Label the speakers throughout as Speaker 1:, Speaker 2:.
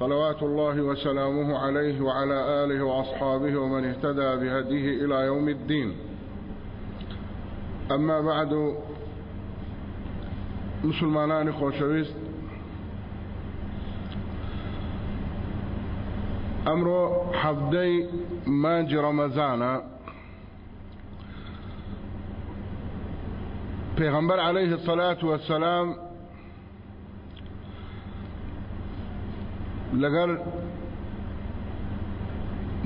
Speaker 1: صلوات الله وسلامه عليه وعلى آله وأصحابه ومن اهتدى بهديه إلى يوم الدين أما بعد مسلمان خوشويست أمر حفدي ماج رمزانا پیغمبر عليه الصلاة والسلام لەگەڵ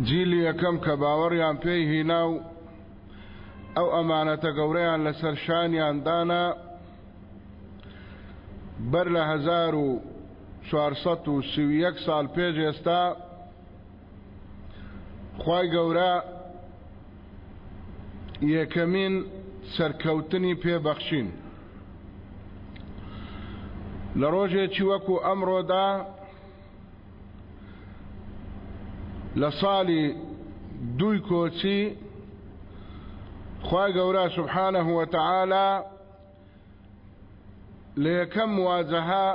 Speaker 1: جیلی یەکەم کە باوەڕیان پێی هینا و ئەو ئەمانەتە گەورەیان لەسەر شانیان دانا بەر لە هەزار و چوار سەد و سی و یەک ساڵ پێش ئێستا خوای گەورە یەکەمین سەرکەوتنی پێ بەخشین لە ڕۆژێکی وەکو ئەمڕۆدا لە ساڵی دووی کۆچی خوای گەورە سبحانە هو تعالی لە یەکەم مواجەهە،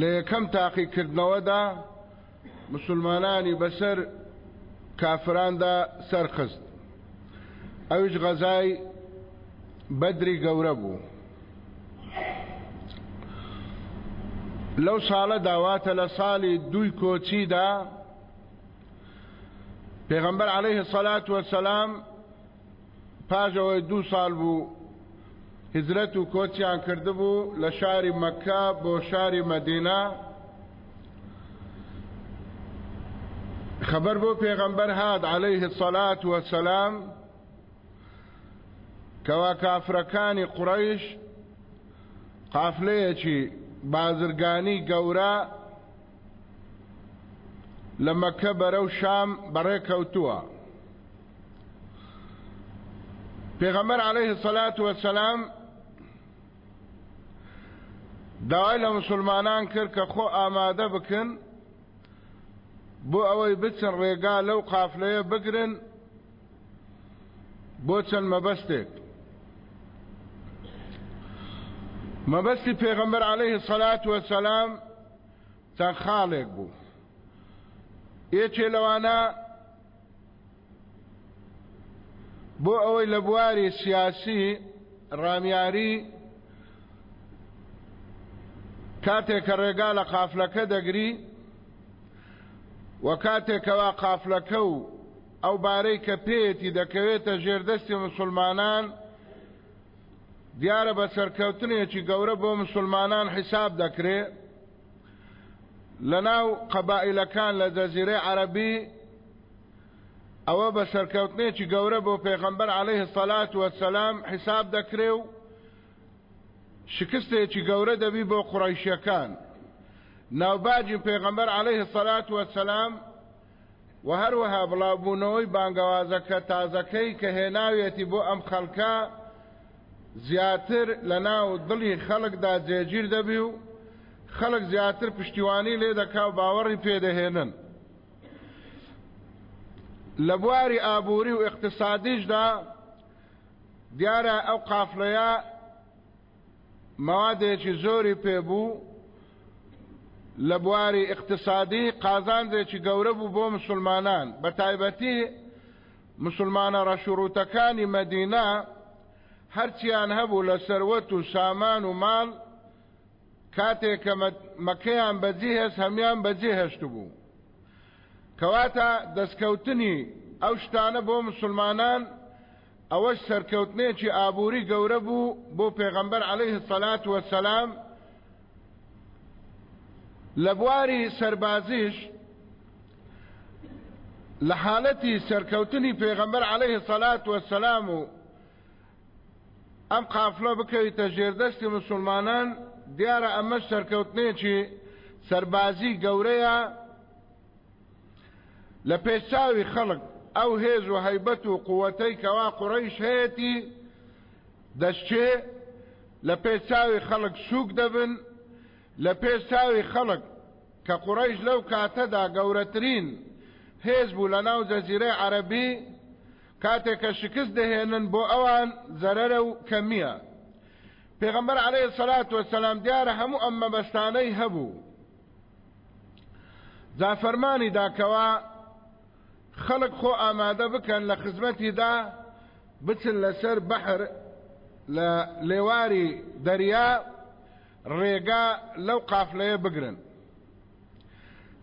Speaker 1: لە یەکەم تاقیکردنەوەدا مسوڵمانانی بەسەر کافراندا سەرخست، ئەویش غەزای بەدری گەورە بوو. لەو ساڵەدا واتە لە ساڵی دووی کۆچیدا پێغەمبەر عەلەیه سەڵات وەسەلام پاش ئەوەی دوو ساڵ بوو هجرەت و کۆچیان کردبوو لە شاری مەککە بۆ شاری مەدینە خەبەر بۆ پێغەمبەر هات عەلەیه سەلات وەسەلام کەوا کافرەکانی قڕەیش قافلەیەکی بازرگانی گەورە لە مەکە بەرەو شام بەڕێکەوتووە پێغەمبەر عەلەیه سەلات وەسەلام داوای لە مسلمانان کرد کە خۆ ئامادە بکن بۆ ئەوەی بچن ڕێگا لەو قافلەیە بگرن بۆ چەند مەبەستێک مەبەستی پێغەمبەر عەلەیه سەلات وەسەلام چەند خاڵێک بوو یەکێ لەوانە بۆ ئەوەی لە بواری سیاسی ڕامیاری کاتێک کە ڕێگا لە قافلەکە دەگری و کاتێکەوە قافلەکە و ئەو بارەی کە پێیەتی دەکەوێتە ژێردەستی مسلمانان دیارە بە سەرکەوتنێکی گەورە بۆ مسلمانان حیساب دەکرێ لەناو قەبائیلەکان لە جەزیرەی عەرەبی ئەوە بە سەرکەوتنێکی گەورە بۆ پێغەمبەر عەلەیه الصلاة والسلام حیساب دەکرێ و شکستێکی گەورە دەبی بۆ قوڕەیشیەکان ناوباجی پێغەمبەر عەلەیه الصلاة والسلام وە هەروەها بڵاوبوونەوەی بانگەوازەکە تازەکەی کە هێناویەتی بۆ ئەم خەڵکە زیاتر لە ناو دڵی خەڵکدا جێگیر دەبی و خەڵک زیاتر پشتیوانی لێ دەکا و باوەڕی پێدەهێنن لە بواری ئابووری و اقتصادیشدا دیارە ئەو قافلەیە مەوادێکی زۆری پێ بوو، لە بواری ئیقتسادی قازانجێکی گەورە بوو بۆ مسوڵمانان، بە تایبەتی مسوڵمانە ڕەشوڕووتەکانی مەدینە، هەرچییان هەبوو لە سەروەت و سامان و ماڵ، کاتێ کە مەککەیان بەجی هێشت هەموویان بەجێ هێشتبوو. کەواتە دەستکەوتنی ئەو شتانە بۆ مسوڵمانان، ئەوەش سەرکەوتنێکی ئابووری گەورە بوو بۆ پێغەمبەر عەلەیه سەلات وەسەلام لە بواری سەربازیش لە حالەتی سەرکەوتنی پێغەمبەر عەلەیه سەلات وەسەلام و ئەم قافلە بکەویتە ژێردەستی مسلمانان دیارە ئەمەش سەرکەوتنێکی سەربازی گەورەیە لە پێش چاوی خەڵک ئەو هێز و هەیبەت و قووەتەی کەوا قوڕەیش هەیەتی دەشچێ لە پێش چاوی خەڵک سووک دەبن لە پێش چاوی خەڵک کە قوڕەیش لەو کاتەدا گەورەترین هێز بوو لە ناو جەزیرەی عەرەبی کاتێک کە شکست دەهێنن بۆ ئەوان زەرەرە و کەمیە پێغمبەر عليه سەلات وەسەلام دیارە هەموو ئەم مەبەستانەی هەبوو جا فەرمانی دا کەوا خەڵک خۆ ئامادە بکەن لە خزمەتیدا بچن لەسەر بەحر لە لێواری دەریا ڕێگا لەو قافلەیە بگرن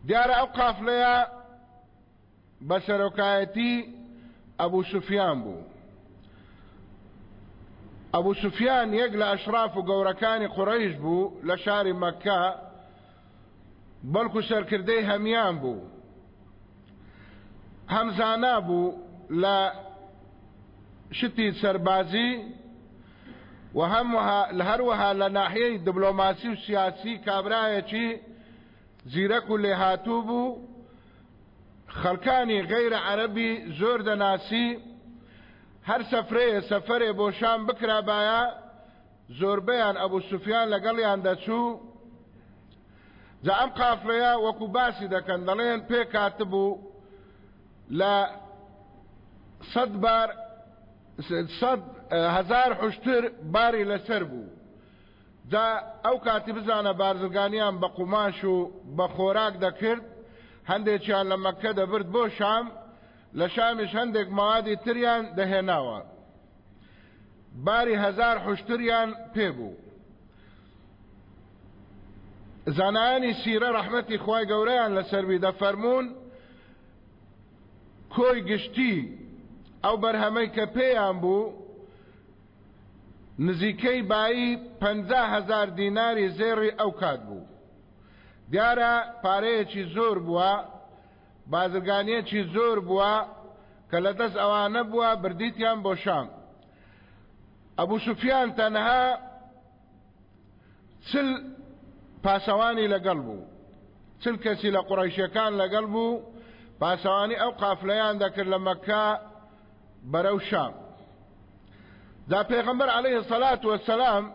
Speaker 1: دیارە ئەو قافلەیە بە سەرۆکایەتی ئەبو سوفیان بوو. ئەبو سوفیان یەک لە ئەشراف و گەورەکانی قوڕەیش بوو لە شاری مەککە، بەڵکو سەرکردەی هەمیان بوو. هەم زانا بوو لە شتی سەربازی و هەم هەروەها لە ناحیەی دبلۆماسی و سیاسی کابرایەکی زیرەک و لێهاتوو بوو، خەڵکانی غەیرە عەرەبی زۆر دەناسی، هەر سەفرەیە سەفەرێ بۆ شام بکرابایە زۆربەیان ئەبو سوفیان لەگەڵیان دەچوو، جا ئەم قافڵەیە وەکو باسی دەکەن دەڵێن پێ کاتبوو لە سەد بار سەد هەزار حوشتر باری لەسەر بوو. جا ئەو کاتی بزانە بارزگانیان بە قوماش و بە خۆراک دەکرد، هەندێکیان لە مەککە دەبرد بۆ شام، لە شامیش هەندێک مەوادی تریان دەهێناوە. باری هەزار حوشتریان پێ بوو. زانایانی سیرە ڕەحمەتی خوای گەورەیان لەسەر بی دەفەرموون کۆی گشتی ئەو بەرهەمەی کە پێیان بوو نزیکەی بایی پەنجا هەزار دیناری زێڕی ئەو کات بوو. دیارە پارەیەکی زۆر بووە، بازرگانییەکی زۆر بووە کە لە دەست ئەوانە بووە بردیتیان بۆ شام. ئەبوو سوفیان تەنها چل پاسەوانی لەگەڵ بوو، چل کەسی لە قوڕەیشییەکان لەگەڵ بوو، پاسەوانی ئەو قافلەیان دەکرد لە مەککە، بەرەو شام دا پێغەمبەر عەلەیه سەلات وەسەلام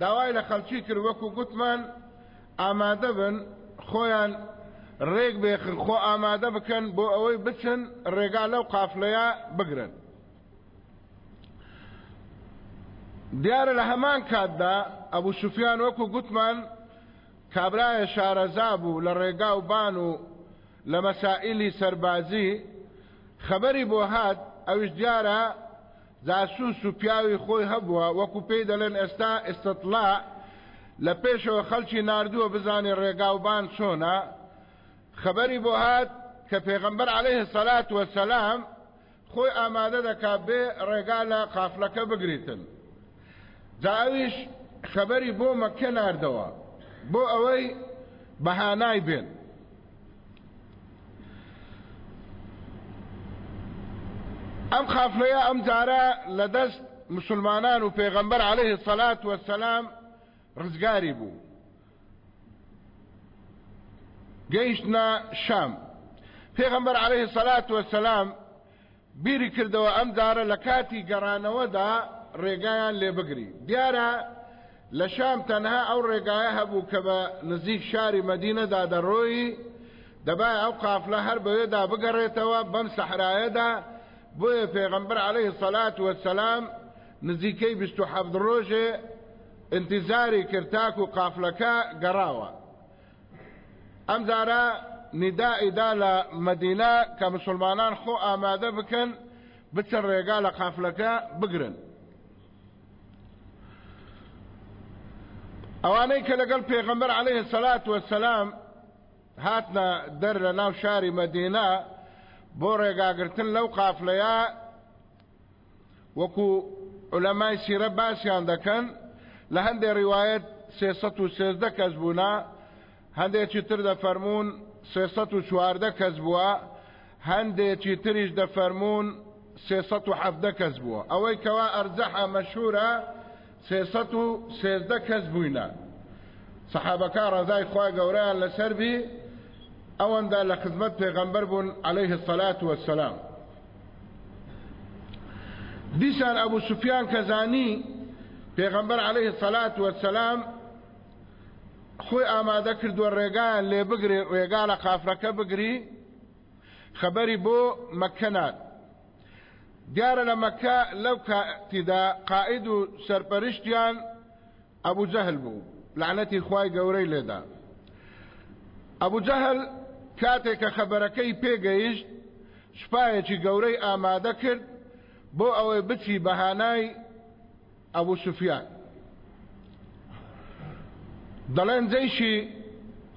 Speaker 1: داوای لە خەڵکی کرد وەکو گوتمان ئامادە بن خۆیان ڕێک بێخن خۆ ئامادە بکەن بۆ ئەوەی بچن ڕێگا لەو قافلەیە بگرن دیارە لە هەمان کاتدا ئەبوو سوفیان وەکو گوتمان کابرایە شارەزا بوو لە ڕێگا و بان و لە مەسائللی سەربازی خەبەری بۆ هات، ئەویش دیارە جاسوس و پیاوی خۆی هەبووە، وەکو پێی دەلێن ئێستا ئیستتلاع لە پێشەوە خەلکی ناردووە بزانێ رێگا و بان چۆنە، خەبەری بۆ هات کە پێغەمبەر علیە الصلوە والسلام خۆی ئامادە دەکا بێ رێگا لە قافلەکە بگریتن، جا ئەویش خەبەری بۆ مەککە ناردەوە بۆ ئەوەی بەهانای بێن. ئەم قافلەیە ئەم جارە لە دەست مسلمانان و پێغەمبەر عەلەیه سەلات وەسەلام ڕزگاری بوو گەیشتنە شام پێغەمبەر عەلەیه سەلات وەسەلام بیری کردەوە ئەم جارە لە کاتی گەڕانەوەدا ڕێگایان لێ بگری. دیارە لە شام تەنها ئەو ڕێگایە هەبوو کە بە نزیک شاری مەدینەدا دەڕۆیی، دەبایە ئەو قافلە هەر بەوێدا بگەڕێتەوە، بەم سەحرایەدا، بۆیە پێغەمبەر عەلەیه الصلوە والسلام نزیکەی بیست و حەفت ڕۆژێ ئینتیزاری کرد تاکو قافلەکە گەڕاوە. ئەم جارە نیدا ی دا لە مەدینە کە مسوڵمانان خۆ ئامادە بکەن بچن ڕێگا لە قافلەکە بگرن. ئەوانەی کە لەگەڵ پێغەمبەر عەلەیه الصلاة والسلام هاتنە دەر لە ناو شاری مەدینە بۆ ڕێگاگرتن لەو قافلەیە وەکو عولەمای سیرە باسیان دەکەن لە هەندێ ڕیوایەت سێ سەد و سێزدە کەس بوونە هەندێکی تر دەفەرمونون سێ سەد و چواردە کەس بووە هەندێکی تریش دەفەرمونون سێ سەد و حەفدە کەس بووە ئەوەی کەوا ئەرجەحە مەشهورە سێ سەد و سێزدە کەس بووینە سەحابەکە ڕەزای خوا گەوریان لەسەر بی ئەوەندە لە خزمەت پێغەمبەر بوون عليه الصلاة والسلام دیسان ئەبو سوفیان کە زانی پێغەمبەر عەلەیه الصەلات وەسەلام خۆی ئامادە کردووە ڕێگایان لێ بگرێ ڕێگا لە قافرەکە بگری خەبەری بۆ مەکە نات دیارە لە مەکە لەو کاتیدا قائد و سەرپەرشتیان ئەبو جەهل بوو لەعنەتی خوای گەورەی لێدا ئەبو جەهل کاتێک کە خەبەرەکەی پێگەیشت سوپایەکی گەورەی ئامادە کرد بۆ ئەوەی بچی بەهانای ئەبو سوفیان دەڵێن جەیشی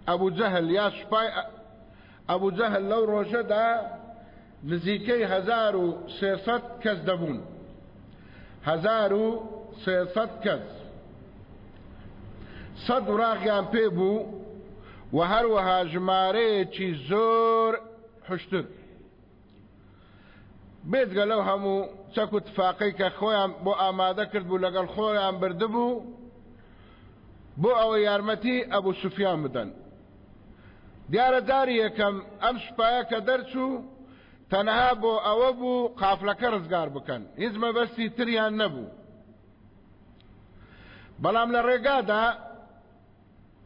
Speaker 1: ئەبو جەهل یا سوپای ئەبو جەهل لەو ڕۆژەدا نزیکەی هەزار و سێ سەد کەس دەبوون هەزار و سێ سەد کەس سەد وراغیان پێ بوو و هەروەها ژمارەیەکی زۆر حشتر بێجگە لەو هەموو چەک و تفاقەی کە خۆیان بۆ ئامادە کرد بوو لەگەڵ خۆیان بردبوو بۆ ئەوە یارمەتی ئەبوو سوفیان بدەن دیارە داری یەکەم ئەم سوپایە کە دەرچوو تەنها بۆ ئەوە بوو قافلەکە ڕزگار بکەن هیچ مەبەستی تریان نەبوو بەڵام لە ڕێگادا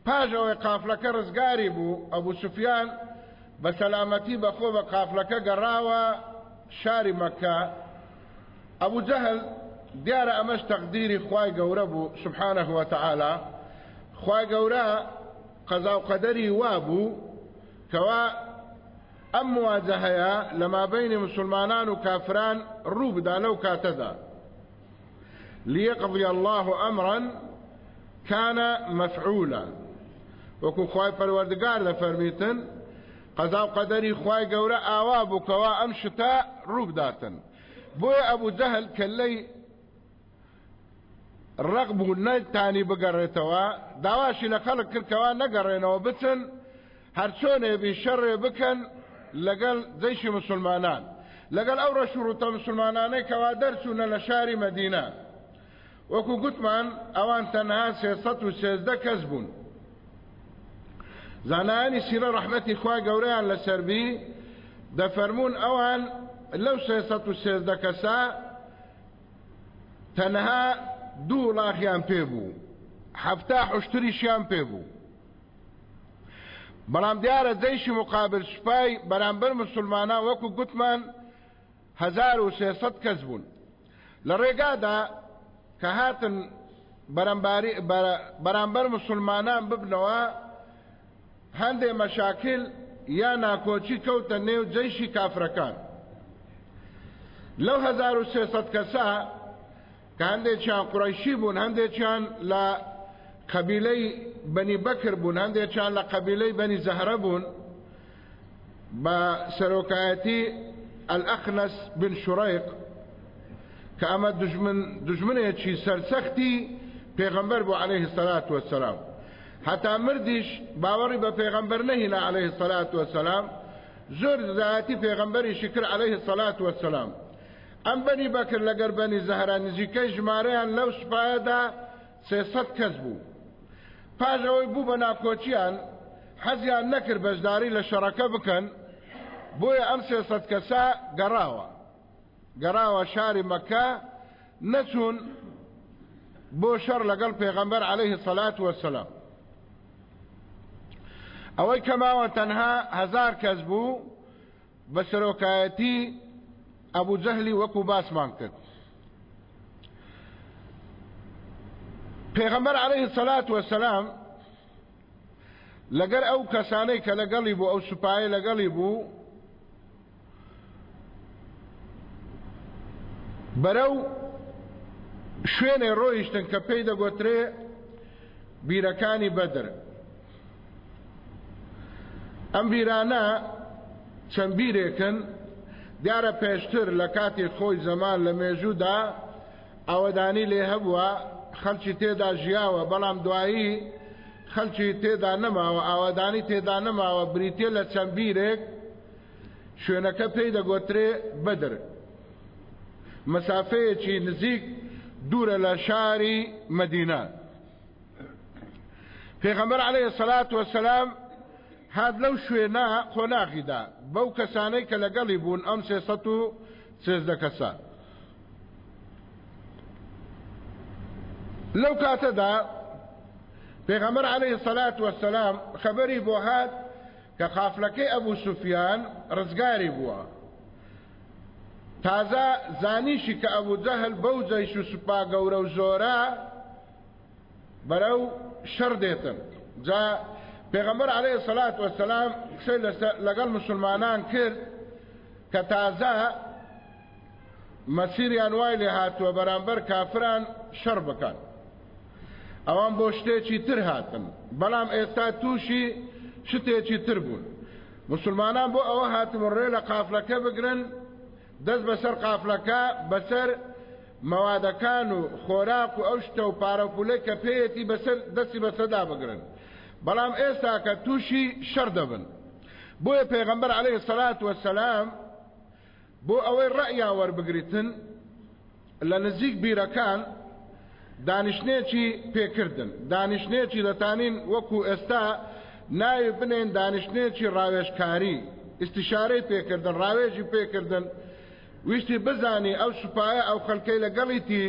Speaker 1: پاش ئەوەی قافلەکە ڕزگاری بوو ئەبوو سوفیان بە سەلامەتی بەخۆ بە قافلەکە گەڕاوە شاری مەکە ئەبوو جەهل دیارە ئەمەش تەقدیری خوای گەورە بوو سبحانە هوەتەعالا خوای گەورە قەزاو قەدەری وا بوو کەوا ئەم مواجهەیە لە مابینی مسلمانان و کافران ڕوو بدا لەو کاتەدا لیقضی الله ئەمرا كان مفعولا وەکو خوای پەروەردگار لە فەرمیتن قەزا و قەدەری خوای گەورە ئاوا بووکەوە ئەم شتە ڕووبداتن بۆیە ئەبوو جەهل کە لەی ڕق بوو نەتانی بگەڕێتەوە، داواشی لە خەڵک کرد کەوا نەگەڕێنەوە بچن، هەرچۆنێ بی شەڕێ بکەن لەگەڵ جەیشی مسوڵمانان، لەگەڵ ئەو ڕەش و ڕووتە مسوڵمانانەی کەوا دەرچوونە لە شاری مەدینە. وەکو گوتمان ئەوان تەنها سێ سەد و سێزدە کەس بوون. زانایانی سیرە ڕەحمەتی خوای گەورەیان لەسەر بی دەفەرموون ئەوان لەو سێ سەد و سێزدە کەسە تەنها دوو وڵاخیان پێ بوو حەفتا حشتریشیان پێ بوو بەڵام دیارە جەیشی مقابل سوپای بەرامبەر مسلمانان وەکو گوتمان 1300 کەس بوون لە ڕێگادا کە هاتن بەرامبەر مسلمانان ببنەوە هەندێ مەشاکیل یا ناکۆکی کەوتە نێو جەیشی کافرەکان. لەو هەزار و سێ سەد کەسە کە هەندێکیان قوڕەیشی بوون، هەندێکیان لە قەبیلەی بەنی بەکر بوون، هەندێکیان لە قەبیلەی بەنی زەهرە بوون، بە سەرۆکایەتی ئەلئەخنەس بن شوڕەیق کە ئەمە دوژمنێکی سەرسەختی پێغەمبەر بوو عەلەیه سەلات وەسەلام. هەتا مردیش باوەڕی بە پێغەمبەر نەهینا عەلەیه الصلاة والسلام زۆر دزایەتی پێغەمبەریشی کرد عەلەیه الصلاة والسلام ئەم بەنی بەکر لەگەر بەنی زەهرا نزیکەی ژمارەیان لەو سوپایەدا سێ سەد کەس بوو پاش ئەوەی بوو بە ناکۆچیان حەزیان نەکرد بەشداری لە شەڕەکە بکەن بۆیە ئەم سێ سەد کەسە گەڕاوە گەڕاوە شاری مەککە نەچوون بۆ شەڕ لەگەڵ پێغەمبەر عەلەیه سەلات وەسەلام ئەوەی کەماوە تەنها هەزار کەس بوو بە سەرۆکایەتی ئەبوو جەهلی وەکو باسمان کرد پێغەمبەر عەلەیه سەلات وەسەلام لەگەر ئەو کەسانەی کە لەگەڵی بوو ئەو سوپایە لەگەڵی بوو بەرەو شوێنێ ڕۆیشتن کە پێی دەگۆترێ بیرەکانی بەدر ئەم بیرانە چەند بیرێکن دیارە پێشتر لە کاتی خۆی زەمان لە مێژوودا ئەوەدانی لێ هەبووە خەلکی تێدا ژیاوە بەڵام دوایی خەلکی تێدا نەماوە ئاوادانی تێدا نەماوە بریتە لە چەند بیرێک شوێنەکە پێی دەگۆترێ بەدر، مەسافەیەکی نزیک دوورە لە شاری مەدینە. پێغەمبەر عەلەیهی سەلات وەسەلام هات لەو شوێنە قۆناغی دا بەو کەسانەی کە لەگەڵی بوون ئەم سێ سەد و سێزدە کەسە. لەو کاتەدا پێغەمبەر عەلەیهی سەلات وەسەلام خەبەری بۆ هات کە قافلەکەی ئەبو سوفیان ڕزگاری بووە تازە زانیشی کە ئەبو جەهل بەو جەیش و سوپا گەورە و زۆرە بەرەو شەڕ دێتن جا پێغەمبەر عەلەیهی سەلات وەسەلام قسەی لەگەڵ مسلمانان کرد کە تازە مەسیریان وای لێ هاتووە بەرامبەر کافران شەڕ بکەن ئەوان بۆ شتێکی تر هاتن بەڵام ئێستا تووشی شتێکی تر بوون مسلمانان بۆ ئەوە هاتبوون ڕێ لە قافلەکە بگرن دەست بەسەر قافلەکە بەسەر مەوادەکان و خۆراک و ئەو شتە و پارە و پولەی کە پێیەتی بەسەر دەستی بەسەدا بگرن بەڵام ئێستا کە تووشی شەر دەبن بۆیە پێغەمبەر عليه سەلات وەسەلام بۆ ئەوەی ڕەئیان وەربگریتن لە نزیک بیرەکان دانیشتنێکی پێکردن، دانیشتنێکی دەتانین وەکو ئێستا ناوی بنێین دانیشتنێکی ڕاوێژکاری، ئیستیشارەی پێکردن، ڕاوێژی پێکردن، ویستی بزانی ئەو سوپایە ئەو خەلکەی لەگەڵیتی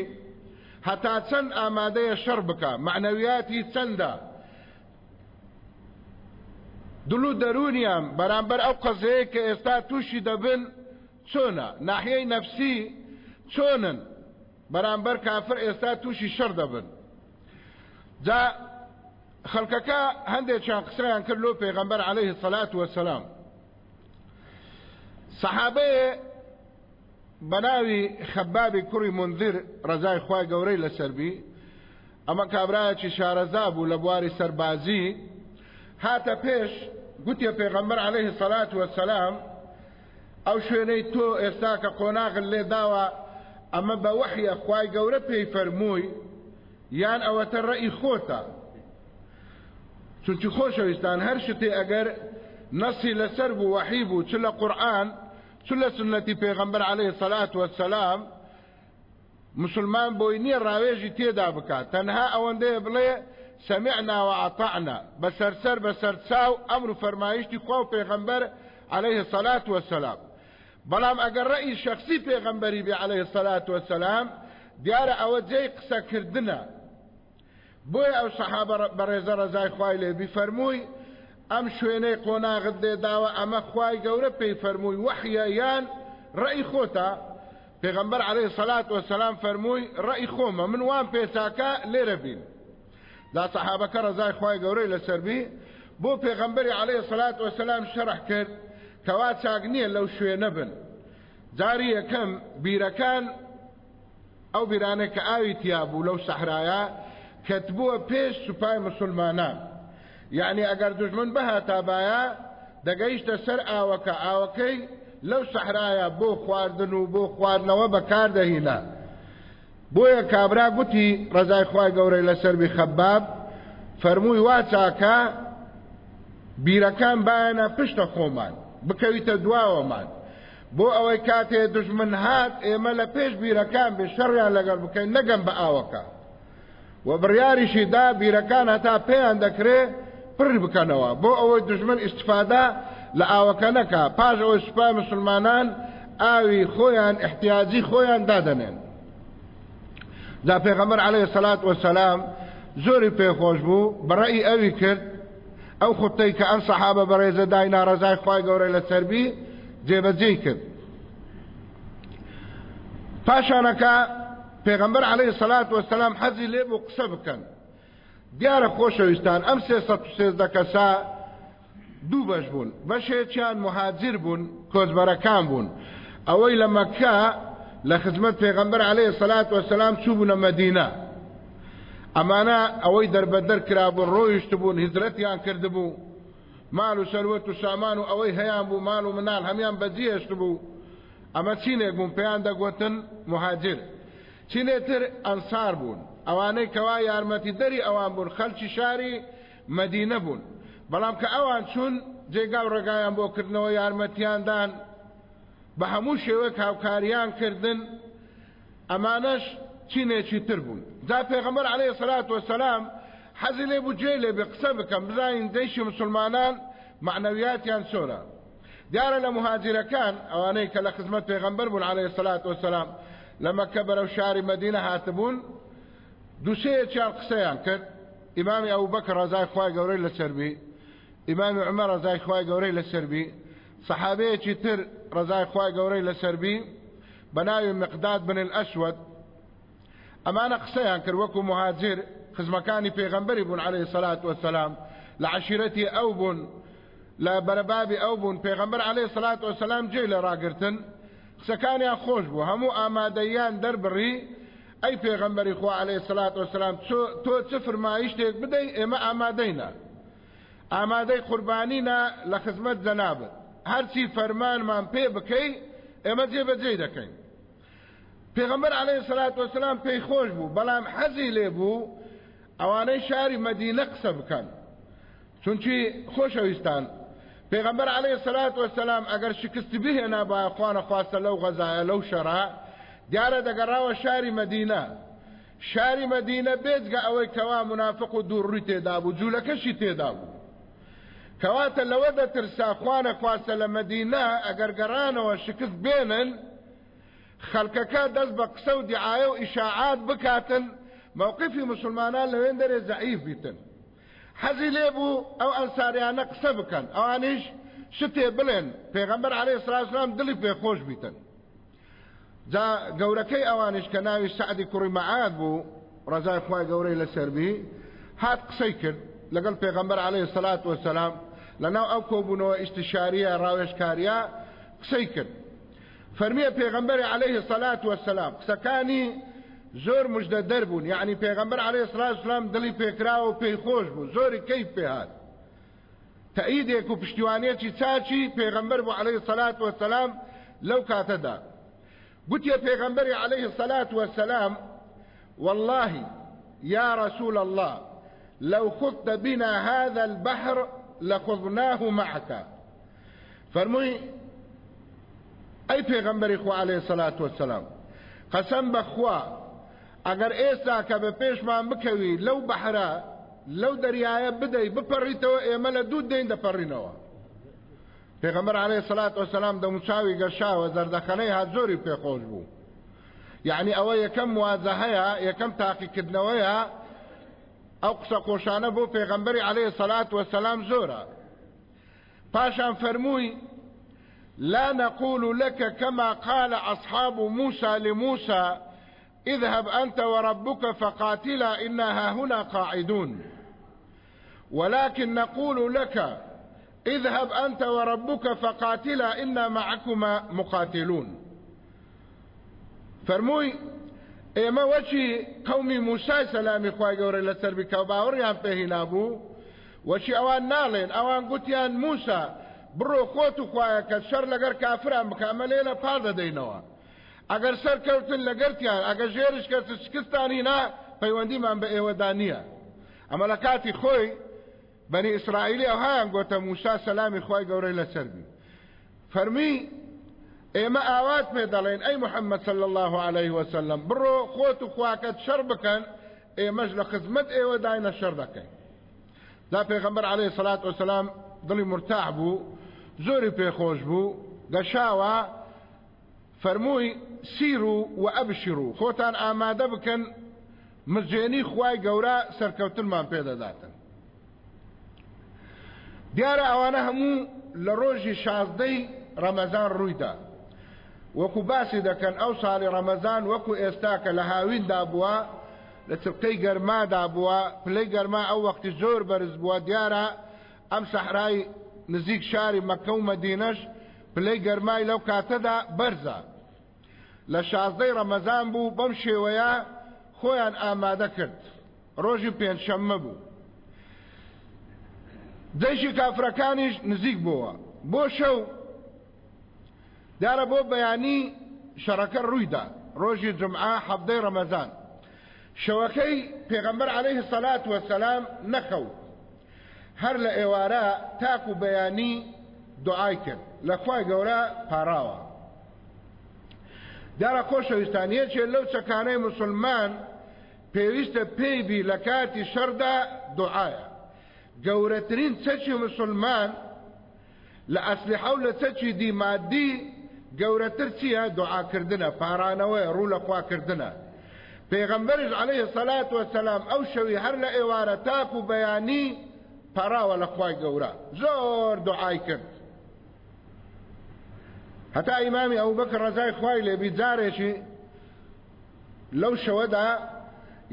Speaker 1: هەتا چەند ئامادەیە شەڕ بکا، مەعنەویاتی چەندە، دڵ و دەروونیان بەرامبەر ئەو قەزەیە کە ئێستا تووشی دەبن چۆنە ناحیەی نەفسی چۆنن بەرامبەر کافر ئێستا تووشی شەڕ دەبن جا خەڵکەکە هەندێکیان قسەیان کرد لۆ پێغەمبەر عليه سەلات وەسەلام سەحابەیە بەناوی خەبابی کوڕی مونذیر ڕەزای خوای گەورەی لەسەر بی ئەمە کابرایەکی شارەزا بوو لەبواری سەربازی هاتە پێش گوتیە پێغەمبەر عەلەیه الصلاة والسلام ئەو شوێنەی تۆ ئێستا کە قۆناغل لێ داوە ئەمە بە وەحیە خوای گەورە پێی فەرمووی یان ئەوەتە ڕەئی خۆتە چونکی خۆشەویستان هەر شتێ ئەگەر نەسی لەسەر بوو وەحی بوو چ لە قورئان چون لە سونەتی پێغەمبەر عەلەیه سەلات وەسەلام مسلمان بۆی نییە ڕاوێژی تێدا بکات تەنها ئەوەندەیە بڵێ سمعنا وعطعنا بەسەرسەر بەسەر چاو ئەمر و فەرمایشتی خوا و پێغەمبەر عليه سەلات وەسەلام بەڵام ئەگەر ڕەئی شخصی پێغەمبەری بێ عليه سەلات وەسەلام دیارە ئەوە جێی قسەکردنە بۆیە ئەو سەحابە بەڕێزە ڕەزای خوای لێ بی فەرمووی ئەم شوێنەی قۆناغت لێداوە ئەمە خوای گەورە پێی فەرمووی وەحیە یان ڕەئی خۆتە پێغەمبەر عەلەیهی سەلات وەسەلام فەرمووی ڕەئی خۆمە من وام پێچاکە لێرە بین دا سەحابەکە ڕەزای خوای گەورەی لەسەر بی بۆ پێغەمبەری عەلەیهی سەلات وەسەلام شەرح کرد کەوا چاک نییە لەو شوێنە بن جاری یەکەم بیرەکان ئەو بیرانە کە ئاوی تیا بوو لەو سەحرایە کەتبووە پێش سوپای مسلمانان یعنی ئەگەر دژمن بەهاتابایە دەگەیشتە سەر ئاوەکە ئاوەکەی لەو سەحرایە بۆ خواردن و بۆ خواردنەوە بەکاردەهینا بۆیە کابرا گوتی ڕزای خوای گەورەی لەسەربی خەباب فەرمووی وا چاکە بیرەکان بایەنە پشتە خۆمان بکەویتە دواوەمان بۆ ئەوەی کاتێ دژمن هات ئێمە لە پێش بیرەکان بێ شەڕیان لەگەڵ بکەین نەگەم بە ئاوەکە و بڕیاریشی دا بیرەکان هەتا پێیان دەکرێ پڕ بکەنەوە بۆ ئەوەی دژمن ئیسفادا لە ئاوەکە نەکە پاش ئەوەی سوپای مسلمانان ئاوی خۆیان احتیاجی خۆیان دادەنێن دا پێغەمبەر عەلەیهی سەلات وەسەلام زۆری پێخۆش بوو بەڕەئی ئەوی کرد ئەو خطەی کە ئەم سەحابە بەڕێزە داینا ڕەزای خوای گەورە لەسەربی جێبەجێی کرد پاشانەکە پێغەمبەر عليه سەلات وەسەلام حەزی لێ بۆ قسە بکەن دیارە خۆشەویستان ئەم سێسەێزدە کەسا دوو بەش بوون بەشێکیان مهاجر بوون کۆزبەرەکان بوون ئەوەی لە مەکە لە خزمەت پێغەمبەر عليه سەلات وەسەلام چوو بوونە مەدینە ئەمانە ئەوەی دەربەدەر کرابوون ڕۆیشتبوون هجرەتیان کردبوو مال و سەروەت و سامان و ئەوەی هەیان بوو مال و منال هەمان بەجیهێشت بوو ئەمە چینێک بوون پێیان دەگوتن مهاجر چینێتر ئەنسار بوون ئەوانەی کەوا یارمەتی دەری ئەوان بوون خەلکی شاری مەدینە بوون بەڵام کە ئەوان چوون جێگا و ڕێگایان بۆ کردنەوە یارمەتیاندان بە هەموو شێوەک هاوکاریان کردن ئەمانەش چینێکی تر بوون جا پێغەمبەر عەلەیهی سەلات وەسەلام حەزی لێ بوو گوێی لێ بێ قسە بکەم بزانین دەیشی مسلمانان مەعنەویاتیان چۆنە دیارە لە مهاجرەکان ئەوانەی کە لە خزمەت پێغەمبەر بوون عەلەیهی سەلات وەسەلام لە مەککە بەرەو شاری مەدینە هاتبوون دووسەیەکیان قسەیان کرد ئیمامی ئەوبەکر ڕەزای خوای گەورەی لەسەر بی ئیمامی عومەر ڕەزای خوای گەورەی لەسەر بی سەحابەیەکی تر ڕەزای خوای گەورەی لەسەر بی بە ناوی مقداد بن الاسود ئەمانە قسەیان کرد وەکو مهاجر خزمەکانی پێغەمبەری بوون عەلەیهی سەلات وەسەلام لە عەشیرەتی ئەو بوون لە بەرەبابی ئەو بوون پێغەمبەر عەلەیهی سەلات وەسەلام جێی لە ڕاگرتن قسەکانیان خۆش بوو هەموو ئامادەیان دەربڕی ئەی پێغەمبەری خوا عەلەیهی سەلات وەسەلام تۆ چ فرمایشتێک بدەی ئێمە ئامادەینە ئامادەی قوربانینە لە خزمەت جەنابت، هەرچی فەرمانمان پێ بکەی ئێمە جێ بەجێی دەکەین. پێغەمبەر عەلەیهی سەلات وەسەلام پێی خۆش بوو، بەڵام حەزی لێ بوو ئەوانەی شاری مەدینە قسە بکەن، چونکی خۆشەویستان پێغەمبەر عەلەیهی سەلات وەسەلام ئەگەر شکستی بهێنا بایە خوانەخواستە لەو غەزایە لەو شەڕە دیارە دەگەڕاوە شاری مەدینە، شاری مەدینە بێجگە ئەوەی کەوا مونافق و دووڕووی تێدابوو جوولەکەشی تێدابوو کەواتە لەوە دەترسا خوانە خواستە لە مەدینە ئەگەر گەڕانەوە شکست بێنن خەلکەکە دەست بە قسە و دیعاە و ئیشاعات بکاتن مووقفی مسلمانان لەوێن دەرێ زەعیف بیتن حەزی لێ بوو ئەو ئەنساریانە قسە بکەن ئەوانیش شتێ بڵێن پێغەمبەر عەلەیهی سڵاو سلام دڵی پێ خۆش بیتن جا گەورەکەی ئەوانیش کە ناوی سەعدی کوڕی مەعاد بوو ڕەزای خوای گەورەی لەسەر بی هات قسەی کرد لەگەڵ پێغەمبەر عەلەیهی سەلات وەسەلام لەناو ئەو کۆبوونەوە ئیستیشاریە ڕاوێژکاریە قسەی کرد فەرمیە پێغەمبەری عەلەیهی سەلات وەسەلام قسەکانی زۆر مژدە دەربوون یعنی پێغەمبەر عەلەیهی سەلات وسلام دڵی پێکراوە و پێی خۆش بوو زۆری کەیف پێهات تەئیدێک و پشتیوانێکی چاکی پێغەمبەر بوو عەلەیهی سەلات وەسەلام لەو کاتەدا گوتیە پێغەمبەری عەلەیهی سەلات وەسەلام واللەهی یا رسول اللە لەو خضت بنا هذا البحر لخضناه معك فەرمووی ئەی پێغەمبەری خوا عەلەیهی سەلات وەسەلام قەسەم بەخوا ئەگەر ئێستا کە بە پێشمان بکەوی لەو بەحرە لەو دەریایە بدەی بپەڕیتەوە ئێمە لە دوو دێن دەپەڕینەوە پێغەمبەر عەلەیهی سەلات وەسەلام دەموچاوی گەشاوە زەردەخەنەی هات زۆری پێخۆش بوو یعنی ئەوە یەکەم موازەهەیە یەکەم تاقیکردنەوەیە ئەو قسە خۆشانە بۆ پێغەمبەری عەلەیهی سەلات وەسەلام زۆرە پاشان فرموی لا نقول لك كما قال أصحاب موسى لموسى اذهب أنت وربك فقاتلا إنها هنا قاعدون ولكن نقول لك اذهب أنت وربك فقاتلا إنا معكما مقاتلون فەرمووی، ئێمە وەکی قەومی موسای سەلامی خوای گەورە لەسەربی کەوا باوەڕیان پێ هینابوو وەکی ئەوان ناڵێن، ئەوان گوتیان، موسا، بڕۆ خۆت و خوایەکەت شەڕ لەگەر کافران بکە ئەمە لێرە پاڵ دەدەینەوە ئەگەر سەرکەوتن لەگەرتیان ئەگەر ژێرش کەرتن شکستتان هینا پەیوەندیمان بە ئێوەدا نییە ئەمە لەکاتی خۆی بەنی ئیسرائیلی ئەوهایان گۆتە موسا سەلامی خوای گەورەی لەسەر بی فەرمی ئێمە ئاوات پێ دەڵێن ئەی محەممەد صلی الله عليه وسلم بڕۆ خۆت و خواکەت شەڕ بکەن ئێمەش لە خزمەت ئێوە داینە شەر دەکەین دا پێغمبەر عليه سلات وسلام دڵی مرتاح بوو زۆری پێخۆش بوو گەشاوە فەرمووی، سیرو و ئەبشرو، خۆتان ئامادە بکەن، مزێنی خوای گەورە سەرکەوتنمان پێ دەداتن. دیارە ئەوانە هەموو لە ڕۆژی شازدەی ڕەمەزان ڕوویدا. وەکو باسی دەکەن ئەو ساڵی ڕەمەزان وەکو ئێستا کە لە هاویندا بووە، لە چرکەی گەرمادا بووە، پلەی گەرما ئەو وەختی زۆر بەرز بووە، دیارە ئەم سەحرای نزیک شاری مەکە و مەدینەش پلەی گەرمای لەو کاتەدا بەرزە لە شازدەی ڕەمەزان بوو بەم شێوەیە خۆیان ئامادە کرد ڕۆژی پێنجشەممە بوو جەیشی کافرەکانیش نزیک بووە بۆ شەو دیارە بۆ بەیانی شەڕەکە ڕوویدا ڕۆژی جمعە حەفتەی ڕەمەزان شەوەکەی پێغەمبەر عەلەیه سەلات وەسەلام نەخەوت هەر لە ئێوارە تاکو بەیانی دوعای کرد لە خوای گەورە پاراوە دیارە خۆشەویستان یەکێ لەو چەکانەی مسلمان پێویستە پێی بی لە کاتی شەردا دوعایە گەورەترین چەکی مسلمان لە ئەسلحەو لە چەکی دی مادی گەورەتر چیە دوعا کردنە پارانەوەیە ڕوو لە خوا کردنە پێغەمبەریش علیە سەلات وەسەلام ئەو شەوی هەر لە ئێوارە تاک و بەیانی پەراوە لە خوای گەورە زۆر دوعای کرد هەتا ئیمامی ئەو بەکە ڕزای خوای لێبی جارێکی لەو شەوەدا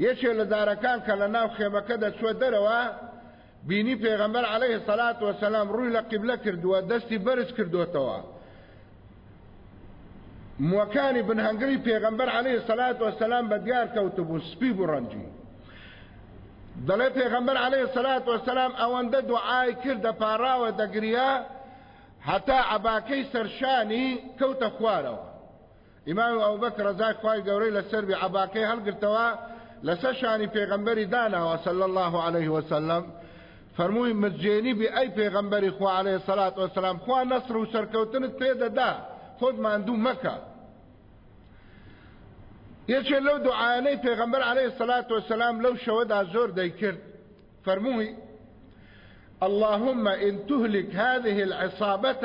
Speaker 1: یەکێ لە دارەکان کە لە ناو خێمەکە دەچوە دەرەوە بینی پێغەمبەر علیە سەلات وسلام ڕووی لە قیبلە کردووە دەستی بەرز کردوتەوە موەکانی بنهەنگری پێغەمبەر علیە سەلات وسلام بە دیار کەوتبوو سپی بوو ڕەنجی دەڵێ پێغەمبەر علیە سەلات وسلام ئەوەندە دوعای کردە پاراوە دەگریا هەتا عباکەی سەرشانی کەوتە خوارەوە ئیمام ئەبوبەکر ڕەزای خوای گەورەی لەسەر بێ عەباکەی هەڵگرتەوە لەسەر شانی پێغەمبەری داناوە صلی الله علیه وسلم فەرمووی مجێنی بێ ئەی پێغەمبەری خوا علیه سەلات وسلام خوا نەسر و سەرکەوتنت پێدەدا خۆت ماندوو مەکە یەکێ لەو دوعاانەی پێغەمبەر علیه سەلات وسلام لەو شەوەدا زۆر دەیکرد فەرمووی اللهم إن تهلك هذه العصابة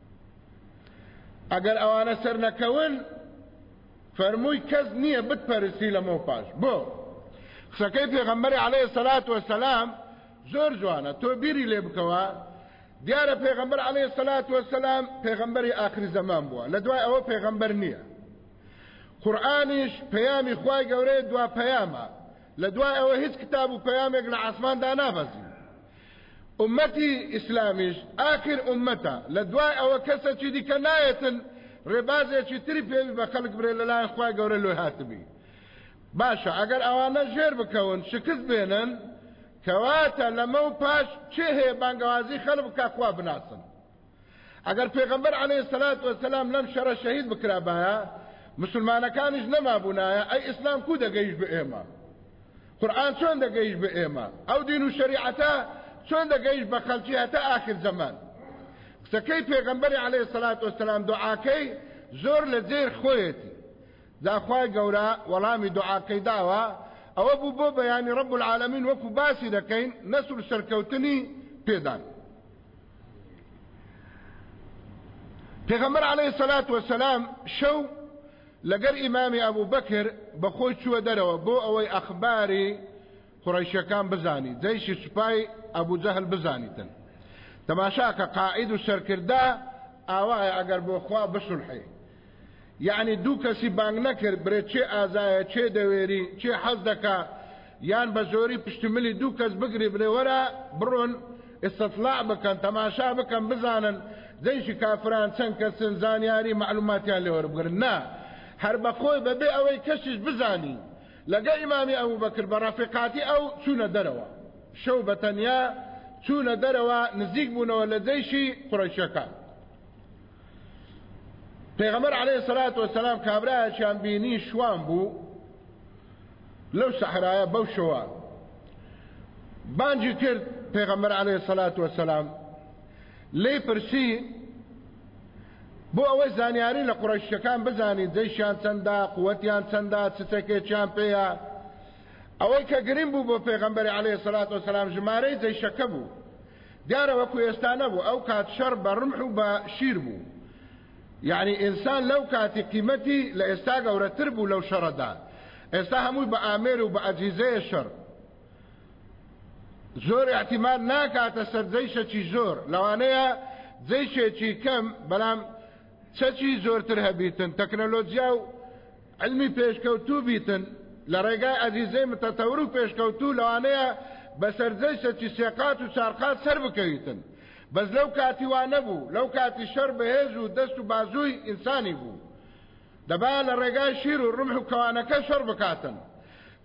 Speaker 1: ئەگەر ئەوانە سەرنەکەون فەرمووی کەس نییە بتپەرستی لەمە پاش بۆ قسەکەی پێغەمبەر عليه سەلات وەسەلام زۆر جوانە تۆ بیری لێ بکەوە دیارە پێغەمبەر عليه سەلات وەسەلام پێغەمبەری ئاخری زەمان بووە لە دوای ئەوە پێغەمبەر نییە قورآانیش پەیامی خی گەورەیە دوا پەیامە لە دوای ئەوە هیچ کتاب و پەیامێک لە ئاسماندا نابەزی ئومەتی ئیسلامیش ئاخیر ئومەتە لە دوای ئەوە کەسەکی دیکە نایەتن ڕێبازێکی تری پێوی بە خەلک برێ لە لایەن خوای گەورە لۆی هاتبی باشە ئەگەر ئەوانە ژێر بکەون شکست بێنن کەواتە لەمە و پاش چێ هەیە بانگەوازی خەلک بکا خوا بناسن ئەگەر پێغەمبەر عەلەیه السلات وەسەلام لەم شەرە شەهید بکرابایە مسلمانەکانیش نەمابوونایە ئەی ئیسلام کو دەگەیش بە ئێمە قورآن چۆن دەگەیش بە ئێمە ئەو دین و شەریعەتە چۆن دەگەیش بە خەلکی هەتا ئاخر زەمان قسەکەی پێغەمبەری عەلەیه سەلات وەسەلام دوعاکەی زۆر لە جێر خۆیەتی داخوای گەورە وەڵامی دوعاکەی داوە ئەوە بوو بۆ بەیانی ڕب العالمین وەکو باسی دەکەین نەسل سەرکەوتنی پێدان پێغەمبەر عەلەیهی سەلات وەسەلام شەو لەگەر ئیمامی ئەبوو بەکر بە خۆی چووە دەرەوە بۆ ئەوەی ئەخباری قڕیشەکان بزانی جەیشی سوپای ئەبوو جەهل بزانیتن تەماشاکە قائید و سەرکردە ئاوایە ئەگەر بۆ خوا بسولحێ یەعنی دوو کەسی بانگ نەکرد برێ کێ ئازایە کێ دەوێری کێ حەز دەکا یان بە زۆری پشت ملی دوو کەس بگری بلێ وەرە بڕۆن استطلاع بکەن تەماشا بکەن بزانن دەیشی کافران چەند کەسن زانیاری معلوماتیان لێ وەربگرن نا هەر بەخۆی بەبێ ئەوەی کەسیش بزانی لەگە ئیمامی ئەبو بەکر بە ڕەفیقاتی ئەو چوونە دەرەوە شەو بە تەنیا چوونە دەرەوە نزیک بوونەوە لە جەیشی قوڕەیشەکان پێغەمبەر عەلەیهی سەلات وەسەلام کابرایەکیان بینی شوان بوو لەو سەحرایە بەو شەوە بانجی کرد پێغەمبەر عەلەیهی سەلات وەسەلام لێی پرسی بۆ ئەوەی زانیاری لە قڕیشتەکان بزانین جەیشیان چەندە قووەتیان چەندە چ چەکێکیان پێیە ئەوەی کە گرنگ بوو بۆ پێغەمبەری عەلەیهی سەلات وەسەلام ژمارەی جەیشەکە بوو دیارە وەکو ئێستا نەبوو ئەو کات شەڕ بە رمح و بە شیر بوو یانی ئینسان لەو کاتی قیمەتی لە ئێستا گەورەتر بوو لەو شەڕەدا ئێستا هەمووی بە ئامێر و بە ئەجیزەیە شەڕ زۆر احتیمال ناکاتە سەر جەیشەکی زۆر لەوانەیە جەیشێکی کەم بەڵام چەکی زۆرتر هەبیتن تەکنەلۆجیا و علمی پێشکەوتوو بیتن لە ڕێگای ئەزیزەی متەتەور و پێشکەوتوو لەوانەیە بە سەرجەی سەچی سێقات و چارقات سەر بکەویتن بەس لەو کاتی وا نەبوو لەو کاتی شەڕ بەهێز و دەست و بازووی ئینسانی بوو دەبایە لە ڕێگای شیر و ڕمح و کەوانەکە شەڕ بکاتن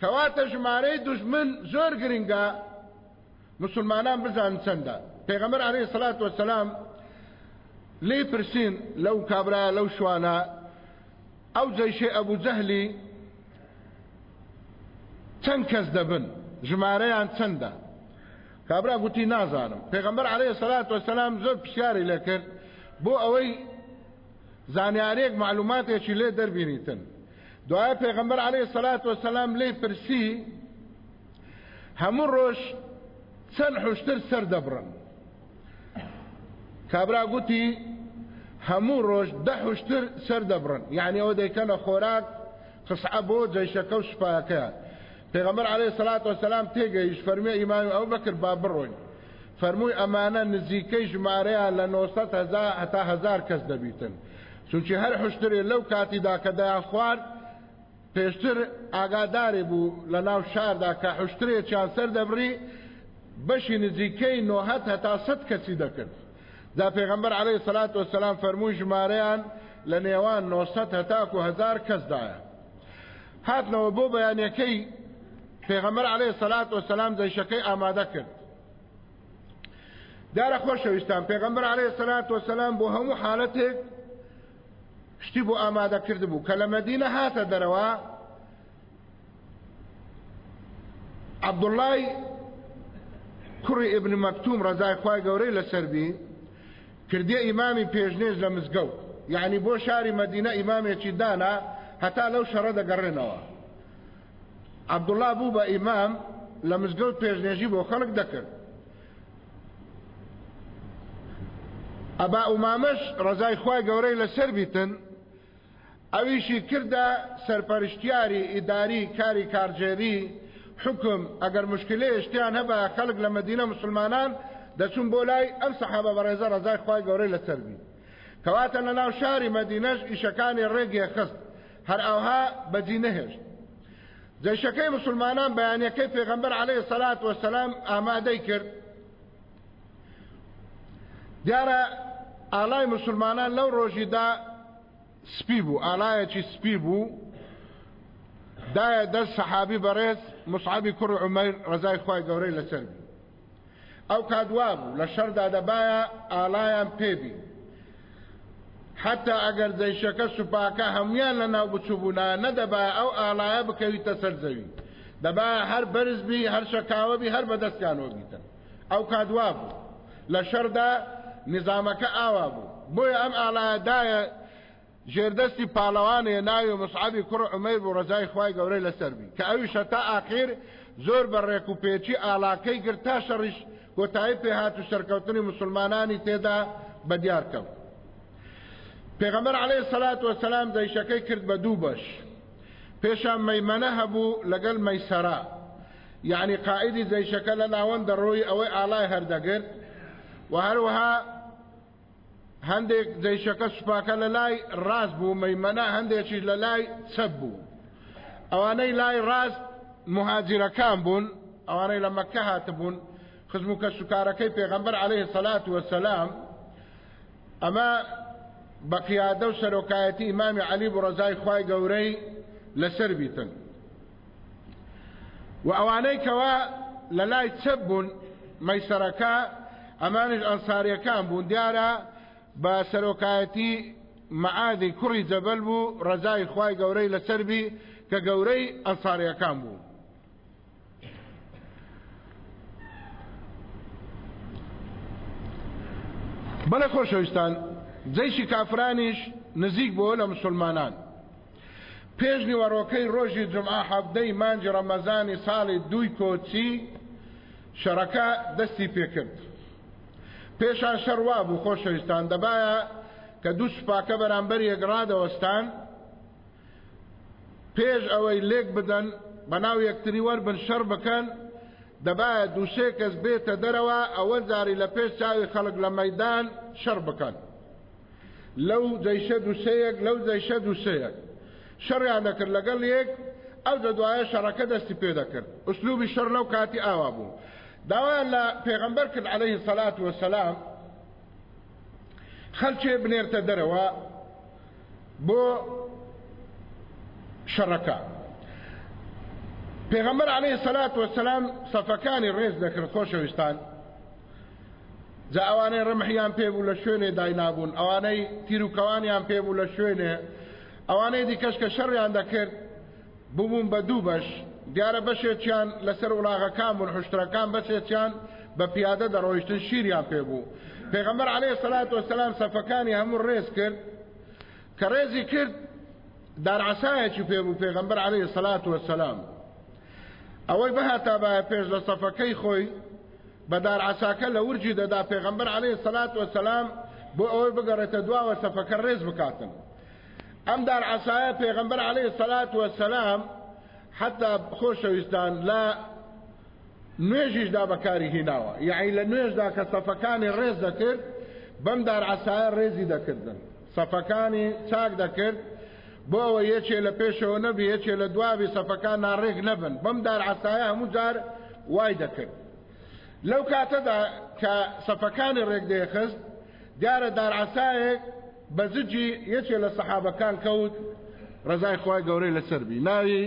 Speaker 1: کەواتە ژمارەی دوژمن زۆر گرنگە مسلمانان بزان چەندە پێغەمبەر عەلەیهی سەلات وەسەلام لێی پرسین لەو کابرا لەو شوانە ئەو جەیشەی ئەبو جەهلی چەند کەس دەبن ژمارەیان چەندە؟ کابرا گوتی نازانم پێغەمبەر علیه سەلات وەسەلام زۆر پرسیاری لێ کرد بۆ ئەوەی زانیارێک معلوماتێکی لێ دەربینیتن دوایە پێغەمبەر علیه سەلات وەسەلام لێ پرسی هەموو ڕۆژ چەند حوشتر سەر دەبڕن کابرا گوتی هەموو ڕۆژ دە حوشتر سەر دەبڕن یعنی ئەوە دەیکەنە خۆراک قسعە بۆ جەیشەکە و سوپاکەیان پێغەمبەر عەلەیهی سەلات وەسەلام تێگەیشت فەرمی ئیمامی ئەو بەکر با بڕۆین فەرمووی ئەمانە نزیکەی ژمارەیان لە 900 هەزار هەتا هەزار کەس دەبیتن چونکی هەر حشترێ لەو کاتیدا کە دەیان خوارد پێشتر ئاگاداری بوو لە ناو شاردا کە حوشترێکیان سەر دەبڕی بەشی نزیکەی نۆهەت هەتا سەد کەسی دەکرد جا پێغەمبەر عەلەیهی سەلات وەسەلام فەرمووی ژمارەیان لە نێوان نۆ سەد هەتاکو هەزار کەسدایە هاتنەوە بۆ بەیانیەکەی پێغەمبەر عەلەیهی سەلات وەسەلام جەیشەکەی ئامادە کرد دارە خۆشەویستان پێغەمبەر عەلەیهی سەلات وەسەلام بۆ هەموو حالەتێک شتی بۆ ئامادە کرد بوو کە لە مەدینە هاتە دەرەوە عەبدوڵای کوڕی ئبن مەکتوم ڕزای خی گەورەی لەسەر بی کردێ ئیمامی پێشنێز لە مزگەوت یعنی بۆ شاری مەدینە ئیمامێکی دانا هەتا لەو شەڕە دەگەڕێنەوە عەبدوڵڵا بوو بە ئیمام لە مزگەوت پێشنێژی بۆ خەڵک دەکرد. ئەبا ئومامەش ڕەزای خوای گەورەی لەسەر بیتن ئەویشی کردە سەرپەرشتیاری ئیداری کاری کارگێری حکم ئەگەر مشکلەیە شتیان هەبە خەڵک لە مەدینە مسلمانان دەچون بۆ لای ئەم سەحابە بەڕێزە ڕەزای خوای گەورەی لەسەر بی کەواتە لە ناو شاری مەدینەش ئیشەکانی ڕێگێ خست هەر ئەوها بە جی نەهێشت. جەیشەکەی مسلمانان بەیانەکەی پێغەمبەر عەلەیهی سەلات وەسەلام ئامادەی کرد. دیارە ئالای مسلمانان لەو ڕۆژیدا سپی بوو، ئالایەکی سپی بوو، دایە دەست سەحابی بەڕێز مسعبی کوڕ عومەر ڕزای خوای گەورەی لەسەر بوو. ئەو کات وابوو لە شەردا دەبایە ئالایان پێبی حتا ئەگەر جەیشەکە سوپاکە هەمویان لە ناو بچوبوونا نەدەبایە ئەو ئالایە بکەویتە سەر زەوی دەبایە هەر بەرزبی هەر شەکاوەبی هەر بەدەستیان وەبیتن ئەو کات وابوو لە شەردا نظامەکە ئاوا بوو بۆیە ئەم ئالایە دایە ژێردەستی پاڵەوانێ ناوی مصعبی کوڕ عومەیر بوو ڕەزای خوای گەورەی لەسەر بی کە ئەویش هەتا ئاخیر زۆر بە ڕێک و پێچی ئاڵاکەی گرت تا شەڕیش کۆتایی پێهات و سەرکەوتنی مسلمانانی تێدا بە دیار کەوت پێغەمبەر عەلەیهی سەلات وەسەلام جەیشەکەی کرد بە دوو بەش پێشان مەیمەنە هەبوو لەگەڵ مەیسەرا یعنی قائیدی جەیشەکە لە ناوەندە ڕۆی ئەوەی ئاڵای هەردەگرت و هەروەها هەندێک جەیشەکە سوپاکە لە لای ڕاست بوو مەیمەنە هەندێکیش لە لای چەپ بوو ئەوانەی لای ڕاست مهاجرەکان بوون ئەوانەی لە مەکە هاتبوون خزم و کەسوکارەکەی پێغەمبەر عليه سەلات وەسەلام ئەمە بە قیادە و سەرۆکایەتی ئیمامی عەلی بڕەزای خوای گەورەی لەسەر بیتن وە ئەوانەی کەوا لەلای چەپ بوون مەیسەرەکە ئەمانش ئەنساریەکان بوون دیارە بە سەرۆکایەتی مەعادی کوڕی جەبەل بوو ڕەزای خوای گەورەی لەسەر بی کە گەورەی ئەنساریەکان بوو بەڵێ خۆشەویستان جەیشی کافرانیش نزیک بۆ لە مسلمانان پێشنیوەڕۆکەی ڕۆژی جومعە حەڤدە ی مانگی ڕەمەزانی ساڵی دووی کۆچی شەڕەکە دەستی پێکرد. پێشان شەڕ وابوو خۆشەویستان دەبایە کە دوو سوپاکە بەرامبەر یەک ڕادەوەستان پێش ئەوەی لێک بدەن بەناو یەکتری وەربن شەڕ بکەن دەبایە دووسێ کەس بێتە دەرەوە ئەوە جاری لە پێش چاوی خەڵک لە مەدان شەڕ بکەن. لەو جەیشە دووسەیەک لەو جەیشە دووسەیەک شەڕیان دەکرد لەگەڵ یەک ئەو دە دوایە شەڕەکە دەستی پێ دەکرد ئوسلوبی شەڕ لەو کاتی ئاوا بوو داوایان لە پێغەمبەر کرد عەلەیه سەلات وەسەلام خەلچێ بنێرتە دەرەوە بۆ شەڕەکە پێغەمبەر عەلەیه سەلات وەسەلام سەفەکانی ڕێز دەکرد خۆشەویستان جا ئەوانەی ڕمحیان پێ بوو لە شوێنێ داینابوون، ئەوانەی تیر و کەوانیان پێ بوو لە شوێنێ، ئەوانەی دیکەش کە شەڕیان دەکرد ببوون بە دوو بەش، دیارە بەشێکیان لەسەر ئوڵاغەکان بوون، حوشترەکان، بەشێکیان بە پیادە دەڕۆیشتن، شیریان پێ بوو. پێغەمبەر عەلەیهی سەلات وەسەلام سەفەکانی هەموو ڕێز کرد، کە ڕێزی کرد دارعەسایەکی پێ بوو پێغەمبەر عەلەیهی سەلات وەسەلام ئەوەی بهاتابایە پێش لە سەفەکەی خۆی، بە دارعەساکە لە ورجی دەدا پێغەمبەر عەلەیهی سەلات وەسەلام بۆ ئەوەی بگەڕێتە دواوە سەفەکە ڕێز بکاتن ئەم دارعەسایە پێغەمبەر عەلەیهی سەلات وەسەلام حتا خۆشەویستان لە نوێژیشدا بەکاری هیناوە یاعی لە نوێژدا کە سەفەکانی ڕێز دەکرد بەم دارعەسایە ڕێزی دەکردن سەفەکانی چاک دەکرد بۆ ئەوە یەکێ لە پێشەوە نەبێ یەکێ لە دوا بێ سەفەکان ناڕێک نەبن بەم دار عەسایە هەموو جار وای دەکرد لەو کاتەدا کە سەفەکانی ڕێک دەیەخست دیارە دار عەسایەک بە زجی یەکێ لە سەحابەکان کەوت ڕزای خوای گەورەی لەسەر بی ناوی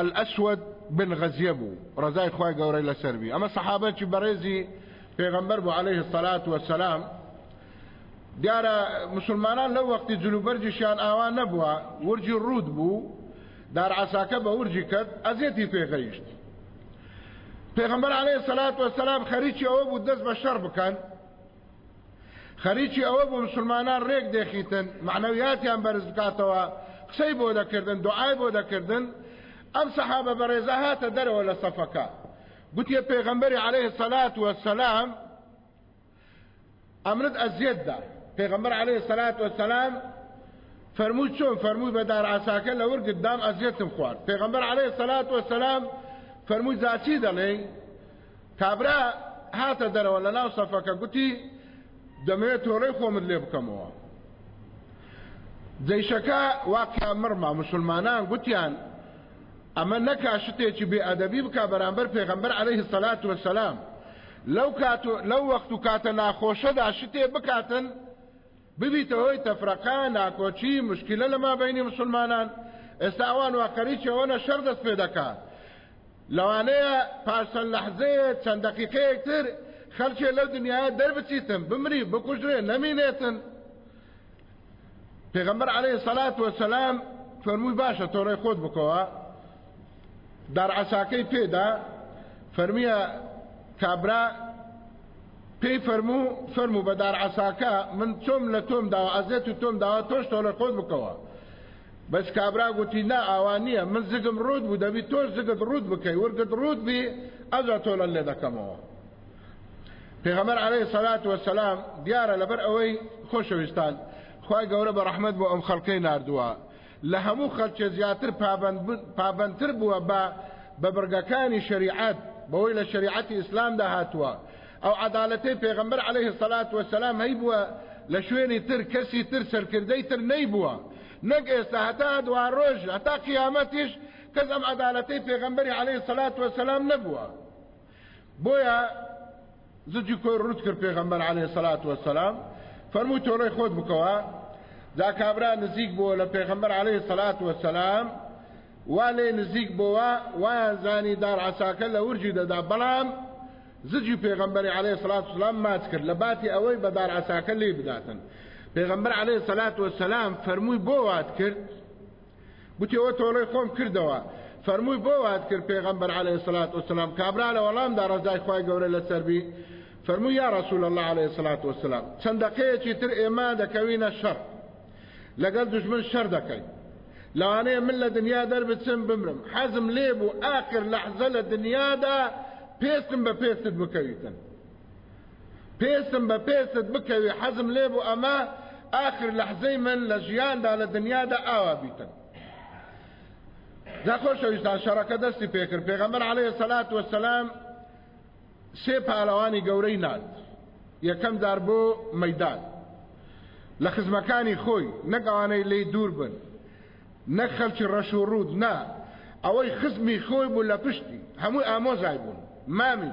Speaker 1: الاسود بن غەزیە بوو ڕزای خوای گەورەی لەسەر بی ئەمە سەحابەکی بەڕێزی پێغەمبەر بۆ عليه الصلاة والسلام دیارە موسڵمانان لەو وەختی جل و بەرگیشیان ئاوا نەبووە، ورگی ڕووت بوو، دارعەساکە بە ورگی کرد، ئەزیەتی پێ گەیشت. پێغەمبەر عەلەیهی سەلات وەسەلام خەریکی ئەوە بوو دەست بە شەڕ بکەن، خەریکی ئەوە بوو موسڵمانان ڕێک دێخیتن، مەعنەویاتیان بەرز بکاتەوە، قسەی بۆ دەکردن، دوعای بۆ دەکردن، ئەم سەحابە بەڕێزە هاتە دەرەوە لە سەفەکە، گوتیە پێغەمبەری عەلەیهی سەلات وەسەلام، ئەمنت ئەزیەت دا پێغەمبەر علیە سەلات وەسەلام فەرمووی چۆن فەرمووی بە دارعساکە لە ورگت دام ئەزیەتم خوارد پێغەمبەر علیە سەلات وەسەلام فەرمووی جاچی دەڵێ کابرا هاتە دەرەوە لە ناو سەفەکە گوتی دەمەوێت تۆڵەی خۆمت لێ بکەمەوە جەیشەکە واقعیان مڕما مسلمانان گوتیان ئەمە نەکا شتێکی بێ ئەدەبی بکە بەرامبەر پێغەمبەر عەلەیه سەلات وەسەلام لەو کات و لەو وەخت و کاتە ناخۆشەدا شتێ بکاتن ببیتە هۆی تەفرەقە، ناکۆکی، مشکلە لە مابەینی موسڵمانان، ئێستا ئەوان وا خەریکی ئەوەنە شەڕ دەست پێ دەکا، لەوانەیە پاش چەند لەحزەیێ، چەند دەقیقەیێک تر خەلکێ لەو دنیایە دەربچیتن، بمری، بکوژرێ، نەمینێتن. پێغەمبەر عەلەیهی سەلات وەسەلام فەرمووی باشە تۆڕەی خۆت بکەوە دارعەساکەی پێدا فەرمیە کابرا پێی فەرموو فەرموو بە دارعەساکە من چۆم لە تۆم داوە ئەزێت و تۆم داوە تۆش تۆڕە خۆت بکەوە بەس کابرا گوتی نا ئاوا نییە من زگم ڕوود بوو دەبی تۆش زگت ڕوود بکەی وەرگت ڕوود بی ئەزا تۆلە لێ دەکەمەوە پێغەمبەر علیه الصلاة والسلام دیارە لەبەر ئەوەی خۆشەویستان خوای گەورە بە ڕەحمەت بۆ ئەم خەڵکەی ناردووە لە هەموو خەڵکێ زیاتر پابەندتر بووە بە بە بڕگەکانی شریعەت بەوەی لە شریعەتی ئیسلامدا هاتووە ئەو عدالەتی پێغەمبەر عليه الصلاة والسلام هەی بووە لە شوێنی تر کەسی تر سەرکردەی تر نەی بووە نەک ئێستا هەتا دوا ڕۆژ هەتا قیامەتیش کەس ئەم عدالەتی پێغەمبەری عليه الصلاة والسلام نەبووە بۆیە زجی کۆی ڕوت کرد پێغەمبەر عەلەیهی سەلات وەسەلام فەرمووی تۆڵەی خۆت بکەوە جا کابرا نزیک بۆ لە پێغەمبەر عەلەیهی سەلات وەسەلام وا لێ نزیک بۆوە وایان زانی دار عەساکە لە ورجی دەدا بەڵام زجی پێغەمبەری عەلەیهی سەلات وەسەلام ماچ کرد لە باتی ئەوەی بە دار عەساکە لێ بداتن پێغەمبەر عەلەیهی سەلات وەسەلام فەرمووی بۆ وات کرد گوتی ئەوە تۆڵەی خۆم کردەوە فەرمووی بۆ وات کرد پێغەمبەر عەلەیهی الصلاة والسلام کابرا لە وەڵامدا ڕەزای خوای گەورە لەسەر بی فەرمووی یا رسول الله عەلەیهی الصلاة والسلام چەند دەقەیەکی تر ئێمە دەکەوینە شەڕ لەگەڵ دژمن شەر دەکەین لەوانەیە من لە دنیا دەربچم بمرم حەزم لێ بوو ئاخر لەحزە لە دنیادا پێستم بە پێستت بکەویتن پێستم بە پێستت بکەوێ حەزم لێ بوو ئەمە ئاخر لەحزەی من لە ژیاندا لە دنیادا ئاوا بیتن نەخۆشەویستان شەڕەکە دەستی پێکرد پێغەمبەر عەلەیە سەلات وەسەلام سێ پالەوانی گەورەی نات یەکەم دار بۆ مەدان لە خزمەکانی خۆی نەک ئەوانەی لی دوور بن نەک خەلکی ڕەش و ڕوود نا ئەوەی خزمی خۆی بوو لە پشتی هەموو ئامۆزای بوون مامی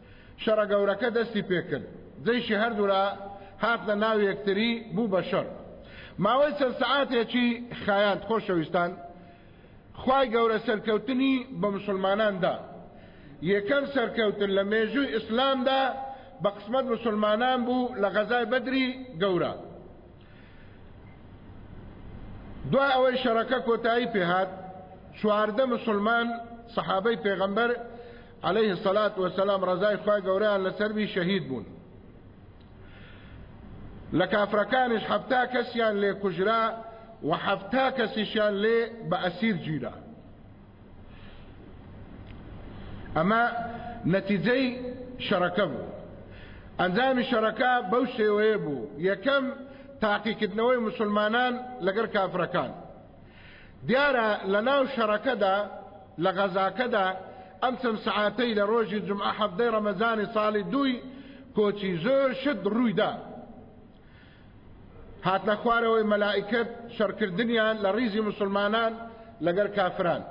Speaker 1: شەڕە گەورەکە دەستی پێکرد. جەیشی هەردوولا هاتنە ناو یەکتری بوو بە شەڕ. ماوەی چەند سەعاتێکی خایاند. خۆشەویستان، خوای گەورە سەرکەوتنی بە موسڵمانان دا. یەکەم سەرکەوتن لە مێژووی ئیسلامدا بە قسمەت موسڵمانان بوو لە غەزای بەدری گەورە. دوای ئەوەی شەڕەکە کۆتایی پێهات، چواردە موسڵمان، سەحابەی پێغەمبەر، علیه الصلاة والسلام رضای خوای گەورەیان لەسەر بی شەهید بوون لە کافرەکانیش حەفتا کەسیان لێ کوژرا و حەفتا کەسیشیان لێ بە ئەسیر گیرا ئەمە نەتیجەی شەڕەکە بوو ئەنجامی شەڕەکە بەو شێوەیە بوو یەکەم تاقیکردنەوەی مسلمانان لەگەر کافرەکان دیارە لە ناو شەڕەکەدا لە غەزاکەدا ئەم چەند سەعاتەی لە ڕۆژی جمعە حەڤدەی ڕەمەزانی ساڵی دووی کۆچی زۆر شت ڕوویدا هاتنە خوارەوەی مەلائیکەت شەڕکردنیان لە ڕیزی مسلمانان لەگەر کافران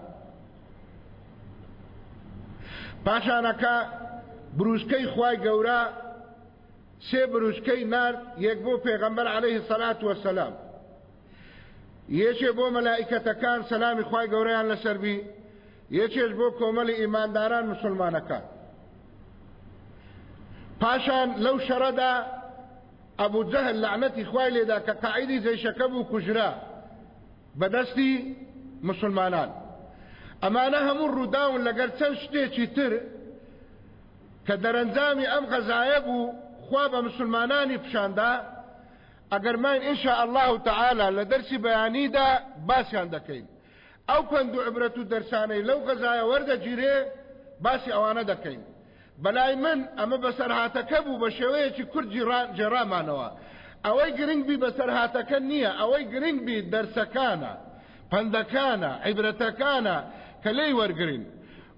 Speaker 1: پاشانەکە بروسکەی خوای گەورە سێ بروسکەی نار یەک بۆ پێغەمبەر عليه سەلات وەسەلام یەکێ بۆ مەلائیکەتەکان سەلامی خوای گەورەیان لەسەر بی یەکێش بۆ کۆمەلی ئیمانداران مسلمانەکان پاشان لەو شەڕەدا ئەبوو جەهل لەعنەتی خوای لێدا کە قاعدی جەیشەکە بوو کوژرا بەدەستی مسلمانان ئەمانە هەموو ڕووداون لەگەر چەند شتێکی تر کە دەرەنجامی ئەم غەزایە بوو خوا بە مسلمانانی پیشاندا ئەگەر ماین ان شاء اللە تعالی لە دەرسی بەیانیدا باسیان دەکەین ئەو پەند و عبرەت و دەرسانەی لەو غەزایە وەردەگیرێ باسی ئەوانە دەکەین بەلای من ئەمە بەسەرهاتەکە بوو بە شێوەیەکی کورد جێرامانەوە ئەوەی گرنگ بی بەسەرهاتەکە نییە ئەوەی گرنگ بی دەرسەکانە پەندەکانە عیبرەتەکانە کە لێی وەرگین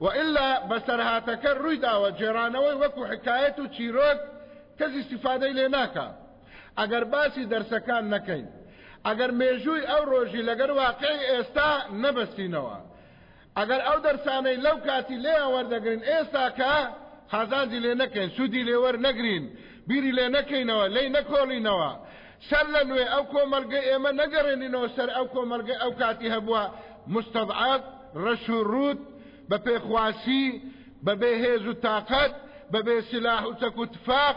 Speaker 1: وئللا بەسەرهاتەکە ڕوویداوە جێرانەوەی وەکو حکایەت و چیرۆک کەس استفادەی لێ ناکە ئەگەر باسی دەرسەکان نەکەین، ئەگەر مێژووی ئەو ڕۆژی لەگەر واقعی ئێستا نەبەستینەوە، ئەگەر ئەو دەرسانەی لەو کاتی لێیان وەردەگرین ئێستاکە قازانجی لێ نەکەین، سوودی لێ وەرنەگرین، بیری لێ نەکەینەوە، لێی نەکۆڵینەوە، سەر لە نوێ ئەو کۆمەڵگەی ئێمە نەگەرێنینەوە سەر ئەو کۆمەڵگەی ئەو کاتی هەبووە مستضعف، ڕەش و ڕووت، بە پێخواسی، بە بێ هێز و تاقەت، بە بێ سلاح و چەک و تفاق،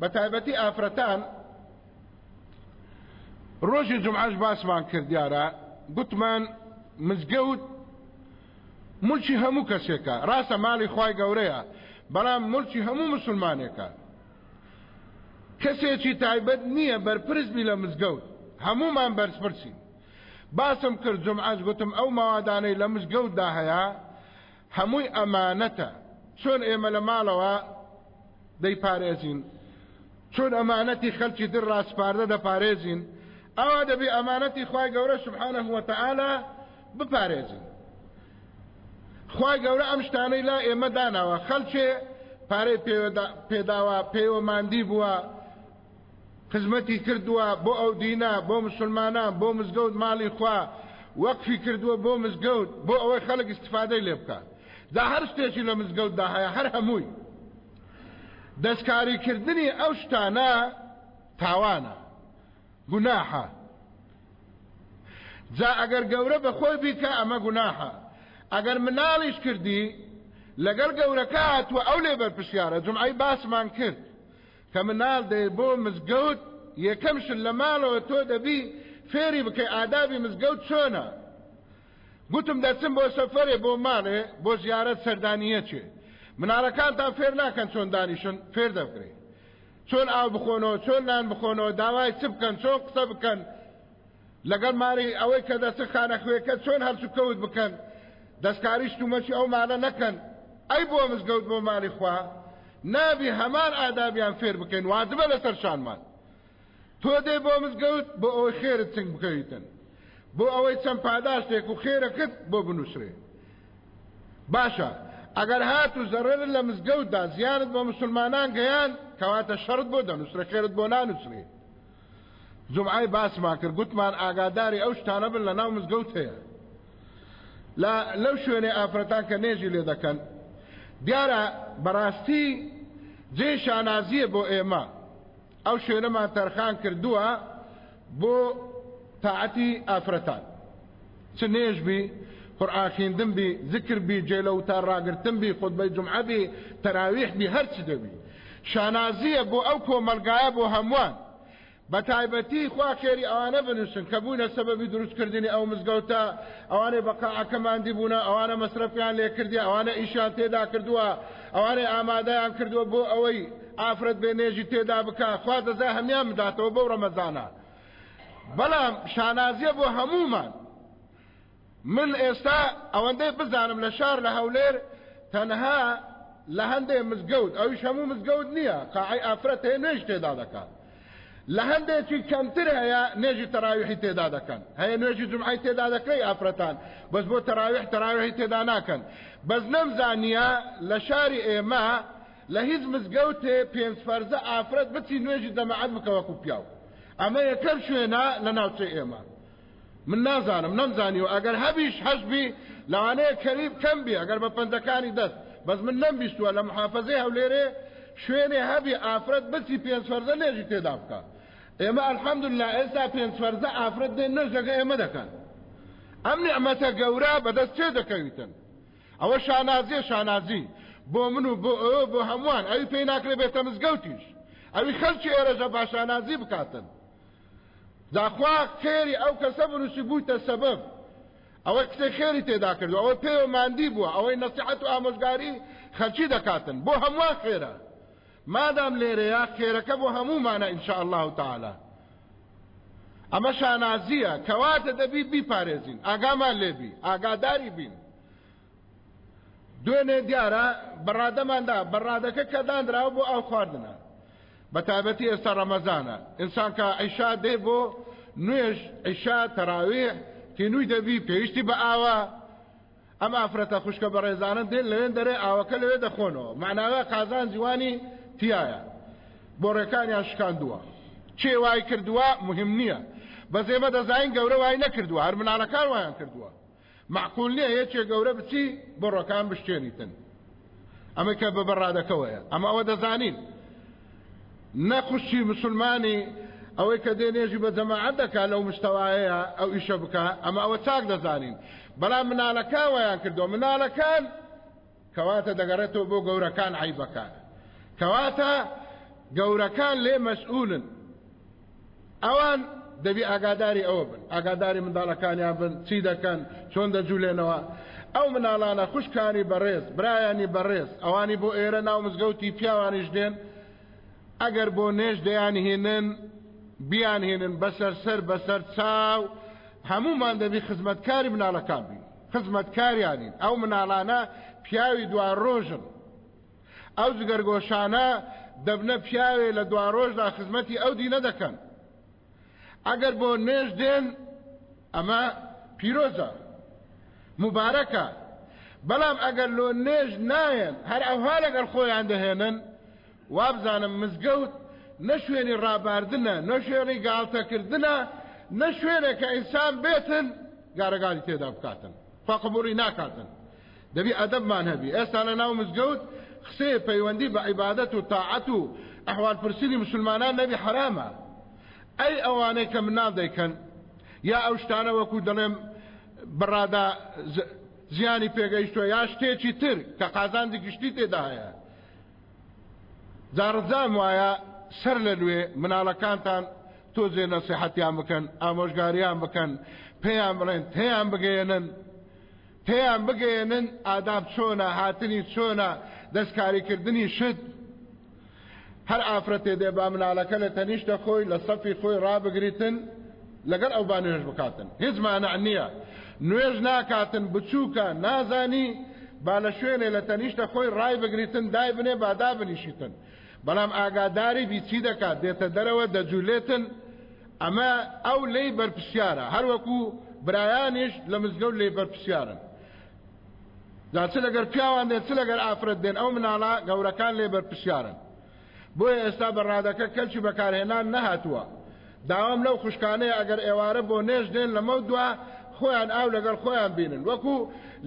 Speaker 1: بە تایبەتی ئافرەتان ڕۆژی جمعەش باسمان کرد دیارە گوتمان مزگەوت ملکی هەموو کەسێکە ڕاستە ماڵی خی گەورەیە بەڵام ملکی هەموو مسلمانێکە کەسێکی تایبەت نییە بەرپرسبی لە مزگەوت هەمومان بەرزپرسی باسم کرد جمعەش گوتم ئەو ماوادانەی لە مزگەوتدا هەیە هەمووی ئەمانەتە چۆن ئێمە لە ماڵەوە دەیپارێزین چون ئەمانەتی خەلکی در راسپاردە دەپارێزین ئەوا دەبێ ئەمانەتی خوای گەورە سبحانه وتعالى بپارێزین خوای گەورە ئەم شتانەی لا ئێمە داناوە خەلکێ پارەی پێداوە پێوەماندی بووە خزمەتی کردووە بۆ ئەو دینە بۆ مسلمانان بۆ مزگەوت ماڵی خوا وەقفی کردووە بۆ مزگەوت بۆ ئەوەی خەڵک استفادەی لێ بکە دا هەر شتێکی لە مزگەوتدا هەیە هەر هەمووی دەستکاریکردنی ئەو شتانە تاوانە گوناحە جا ئەگەر گەورە بە خۆی بیکە ئەمە گوناحە ئەگەر مناڵیش کردی لەگەڵ گەورەکە هاتووە ئەو لێ بەرپسیارە جمعی باسمان کرد کە مناڵ دێ بۆ مزگەوت یەکەم شت لە ماڵەوە تۆ دەبی فێری بکەی ئادابی مزگەوت چۆنە گوتم دەچم بۆ سەفەرێ بۆ ماڵێ بۆ زیارەت سەردانیە چێ مناڵەکانتان فێر ناکەن چۆن دانیشن فێر دەبکرێ چۆن ئاو بخۆنەوە چۆن نان بخۆنەوە داوای چ بکەن چۆن قسە بکەن لەگەڵ مانەی ئەوەی کە دەچن خانەخوێکە چۆن هەلسوکەوت بکەن، دەستکاری شتومەکی ئەو مانە نەکەن، ئەی بۆ مزگەوت بۆ ماڵی خوا نابی هەمان ئادابیان فێر بکەین واجبە لەسەر شانمان تۆ دێ بۆ مزگەوت بۆ ئەوەی خێرت چنگ بکەویتن بۆ ئەوەی چەند پاداشتێک و خێرەکەت بۆ بنووسرێ باشە ئەگەر هات و زەڕێت لە مزگەوتدا زیانت بە مسلمانان گەیان کەواتە شەرت بۆ دەنووسرە خێرت بۆ نانووسرێت جومعەی باسمان کرد گوتمان ئاگاداری ئەو شتانە بن لە ناو مزگەوت هەیە لە لەو شوێنێ ئافرەتان کە نێژی لێ دەکەن دیارە بەڕاستی جێ شانازیە بۆ ئێمە ئەو شوێنەمان تەرخان کردووە بۆ تاعەتی ئافرەتان چ نوێژ بی، قورئان خیندن بی، زکر بی، جێ لە وتار ڕاگرتن بی، خوتبەی جومعە بی، تەراویح بی، هەر چ دەبی. شانازییە بۆ ئەو کۆمەڵگایە بۆ هەمووان. بە تایبەتی خوا خێری ئەوانە بنووسن کە بووینە سەبەبی دروست کردنی ئەو مزگەوتە، ئەوانەی بە قاعەکە ماندی بوونە، ئەوانە مەسرەفیان لێ کردیە، ئەوانە ئیشیان تێدا کردووە، ئەوانەی ئامادەیان کردووە بۆ ئەوەی ئافرەت بێ نوێژی تێدا بکا، خوا جەزای هەموویان بداتەوە بەو ڕەمەزانە. بەڵام شانازیە بۆ هەموومان من ئێستا ئەوەندەی بزانم لە شار لە هەولێر تەنها لە هەندێ مزگەوت ئەویش هەموو مزگەوت نییە قاعی ئافرەت هەیە نوێژ تێدا دەکات لە هەندێکی کەمتر هەیە نێژی تەراویحی تێدا دەکەن هەیە نوێژی جمعی تێدا دەکەی ئافرەتان بەس بۆ تەراویح تەراویحی تێدا ناکەن بەس نەمزانیە لە شاری ئێمە لە هیچ مزگەوتێ پێنج فەرزە ئافرەت بچی نوێژی جەماعەت بکە وەکو پیاو ئەمە یەکەم شوێنە لە ناوچەی ئێمە من نازانم نەمزانیوە ئەگەر هەبیش هەش بی لەوانەیە کەریب کەم بی ئەگەر بە پەنجەکانی دەست بەس من نەمبیستووە لە محافەزەی هەولێرێ شوێنێ هەبی ئافرەت بچی پێنج فەرزە نێژی تێدا بکە ئێمە ئەلحەمدللا ئێستا پێنج فەرزە ئافرەت دێن نەژەکە ئێمە دەکەن ئەم نیعمەتە گەورە بەدەست چێ دەکەویتن ئەوە شانازیە شانازی بۆ من و بۆ ئەوە بۆ هەمووان ئەوی پێی ناکرێ بێتە مزگەوتیش ئەوی خەلکی ئێرەژە با شانازی بکاتن داخوا خێری ئەو کەسە بنووسی بوویتە سەبەب ئەوەی قسەی خێری تێدا کردو ئەوەی پێوە ماندی بووە ئەوەی نەسیحەت و ئامۆژگاری خەلکی دەکاتن بۆ هەمووان خێرە مادام لێرەیە خێرەکە بۆ هەموومانە ان شاء الله تعالی ئەمە شانازیە کەواتە دەبی بیپارێزین ئاگامان لێبی ئاگاداری بین دوێنێ دیارە بەڕادەماندا بەڕادەکە کە دانراوە بۆ ئاو خواردنە بە تایبەتی ئێستا ڕەمەزانە ئینسان کە عیشا دێ بۆ نوێژ عیشا تەراویح تینووی دەبی پێویستی بە ئاوە ئەم ئافرەتە خوشکە بەڕێزانە دێن لەوێن دەرێ ئاوەکە لەوێ دەخۆنەوە معناوە قازان جوانی تایە بۆ ڕێکانیان شکاندووە چێ وای کردووە مهم نییە بەس ئێمە دەزانین گەورە وای نەکردووە هەر مناڵەکان وایان کردووە معقول نییە یەکێ گەورە بچی بۆ ڕۆکان بشتێنیتن ئەمە کە بە بەڕادەکەوەیە ئەمە ئەوە دەزانین نەخشی مسلمانی ئەوەی کە دێ نێژی بە جەماعەت دەکات لەو مشتەوایەیە ئەو ئیشە بکە ئەمە ئەوە چاک دەزانین بەڵام منالەکان ویان کردو منالەکان کەواتە دەگەڕێتەوە بۆ گەورەکان عیبەکان کەواتە گەورەکان لێ مەسئولن ئەوان دەبی ئاگاداری ئەوە بن ئاگاداری منداڵەکانیان بن چی دەکەن چۆن دەجوولێنەوە ئەو مناڵانە خوشکانی بەڕێز برایانی بەڕێز ئەوانی بۆ ئێرە ناو مزگەوتی پیاوانیش دێن ئەگەر بۆ نێژ دەیان هێنن بیان هێنن بەسەر سەر بەسەر چاو هەمومان دەبی خزمەتکاری مناڵەکان بین خزمەتکاریانین ئەو مناڵانە پیاوی دوا ڕۆژن ئەو جگەرگۆشانە دەبنە پیاوێ لە دوارۆژدا خزمەتی ئەو دینە دەکەن ئەگەر بۆ نوێژ دێن ئەمە پیرۆزە مبارەکە بەڵام ئەگەر لۆ نوێژ نایەن هەر ئەوها لەگەڵ خۆیان دەهێنن وابزانم مزگەوت نە شوێنی ڕاباردنە نە شوێنی گاڵتەکردنە نە شوێنێک کە ئینسان بێتن گارەگالی تێدا بکاتن فقبولی ناکاتن دەبی ئەدەبمان هەبی ئێستا لە ناو مزگەوت قسەیە پەیوەندی بە عیبادەت و تاعەت و ئەحوال پرسینی مسلمانان نەبی حەرامە ئەی ئەوانەی کە مناڵ دەیکەن یا ئەو شتانە وەکو دەڵێم بەڕادا زیانی پێگەیشتوە یا شتێکی تر کە قازاندی گشتی تێدا هەیە جاڕزام وایە سەر لە لوێ مناڵەکانتان تۆزێ نەسیحەتیان بکەن ئامۆژگاریان بکەن پێیان بڵێن تێیان بگەێنن پێیان بگەیەنن ئاداب چۆنە، هاتنی چۆنە، دەستکاریکردنی شت. هەر ئافرەتێ دێ با مناڵەکە لە تەنیشتە خۆی، لە سەفی خۆی ڕابگریتن، لەگەڵ ئەو با نوێژ بکاتن. هیچ مانع نییە. نوێژ ناکاتن، بچووکە، نازانی، با لە شوێنێ لە تەنیشتە خۆی ڕایبگریتن، دایبنێ با دابنیشیتن. بەڵام ئاگاداری بی چی دەکات، دێتە دەرەوە دەجولێتن، ئەمە ئەو لێی بەرپسیارە هەروەکو برایانیش لە مزگەوت لێی بەرپسیارن جا چ لەگەر پیاوان دێن چ لەگەر ئافرەت دێن ئەو مناڵە گەورەکان لێ بەرپسیارن بۆیە ئێستا بە ڕادەکە کەلکی بەکارهێنان نەهاتووە داوام لەو خوشکانەیە ئەگەر ئێوارە بۆ نێژ دێن لەمە دوا خۆیان ئاو لەگەڵ خۆیان بینن وەکو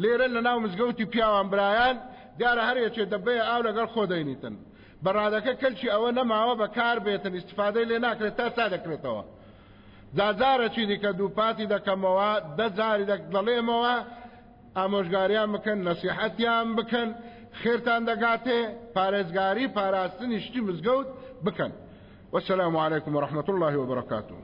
Speaker 1: لێرە لە ناو مزگەوتی پیاوان برایان دیارە هەرەکێ دەبەیە ئاو لەگەڵ خۆ دەینیتن بەرادەکە کەلکی ئەوە نەماوە بەکار بێتن ئیستفادەی لێ ناکرێت تا چا دەکرێتەوە جاجارەکی دیکە دووپاتی دەکەمەوە دە جاری دەڵێمەوە ئامۆژگاریان بکەن نەسیحەتیان بکەن خێرتان دەگاتێ پارێزگاری پاراستنی شتی مزگەوت بکەن وەسلام عیکم و رححمت اللهی وبرکاتون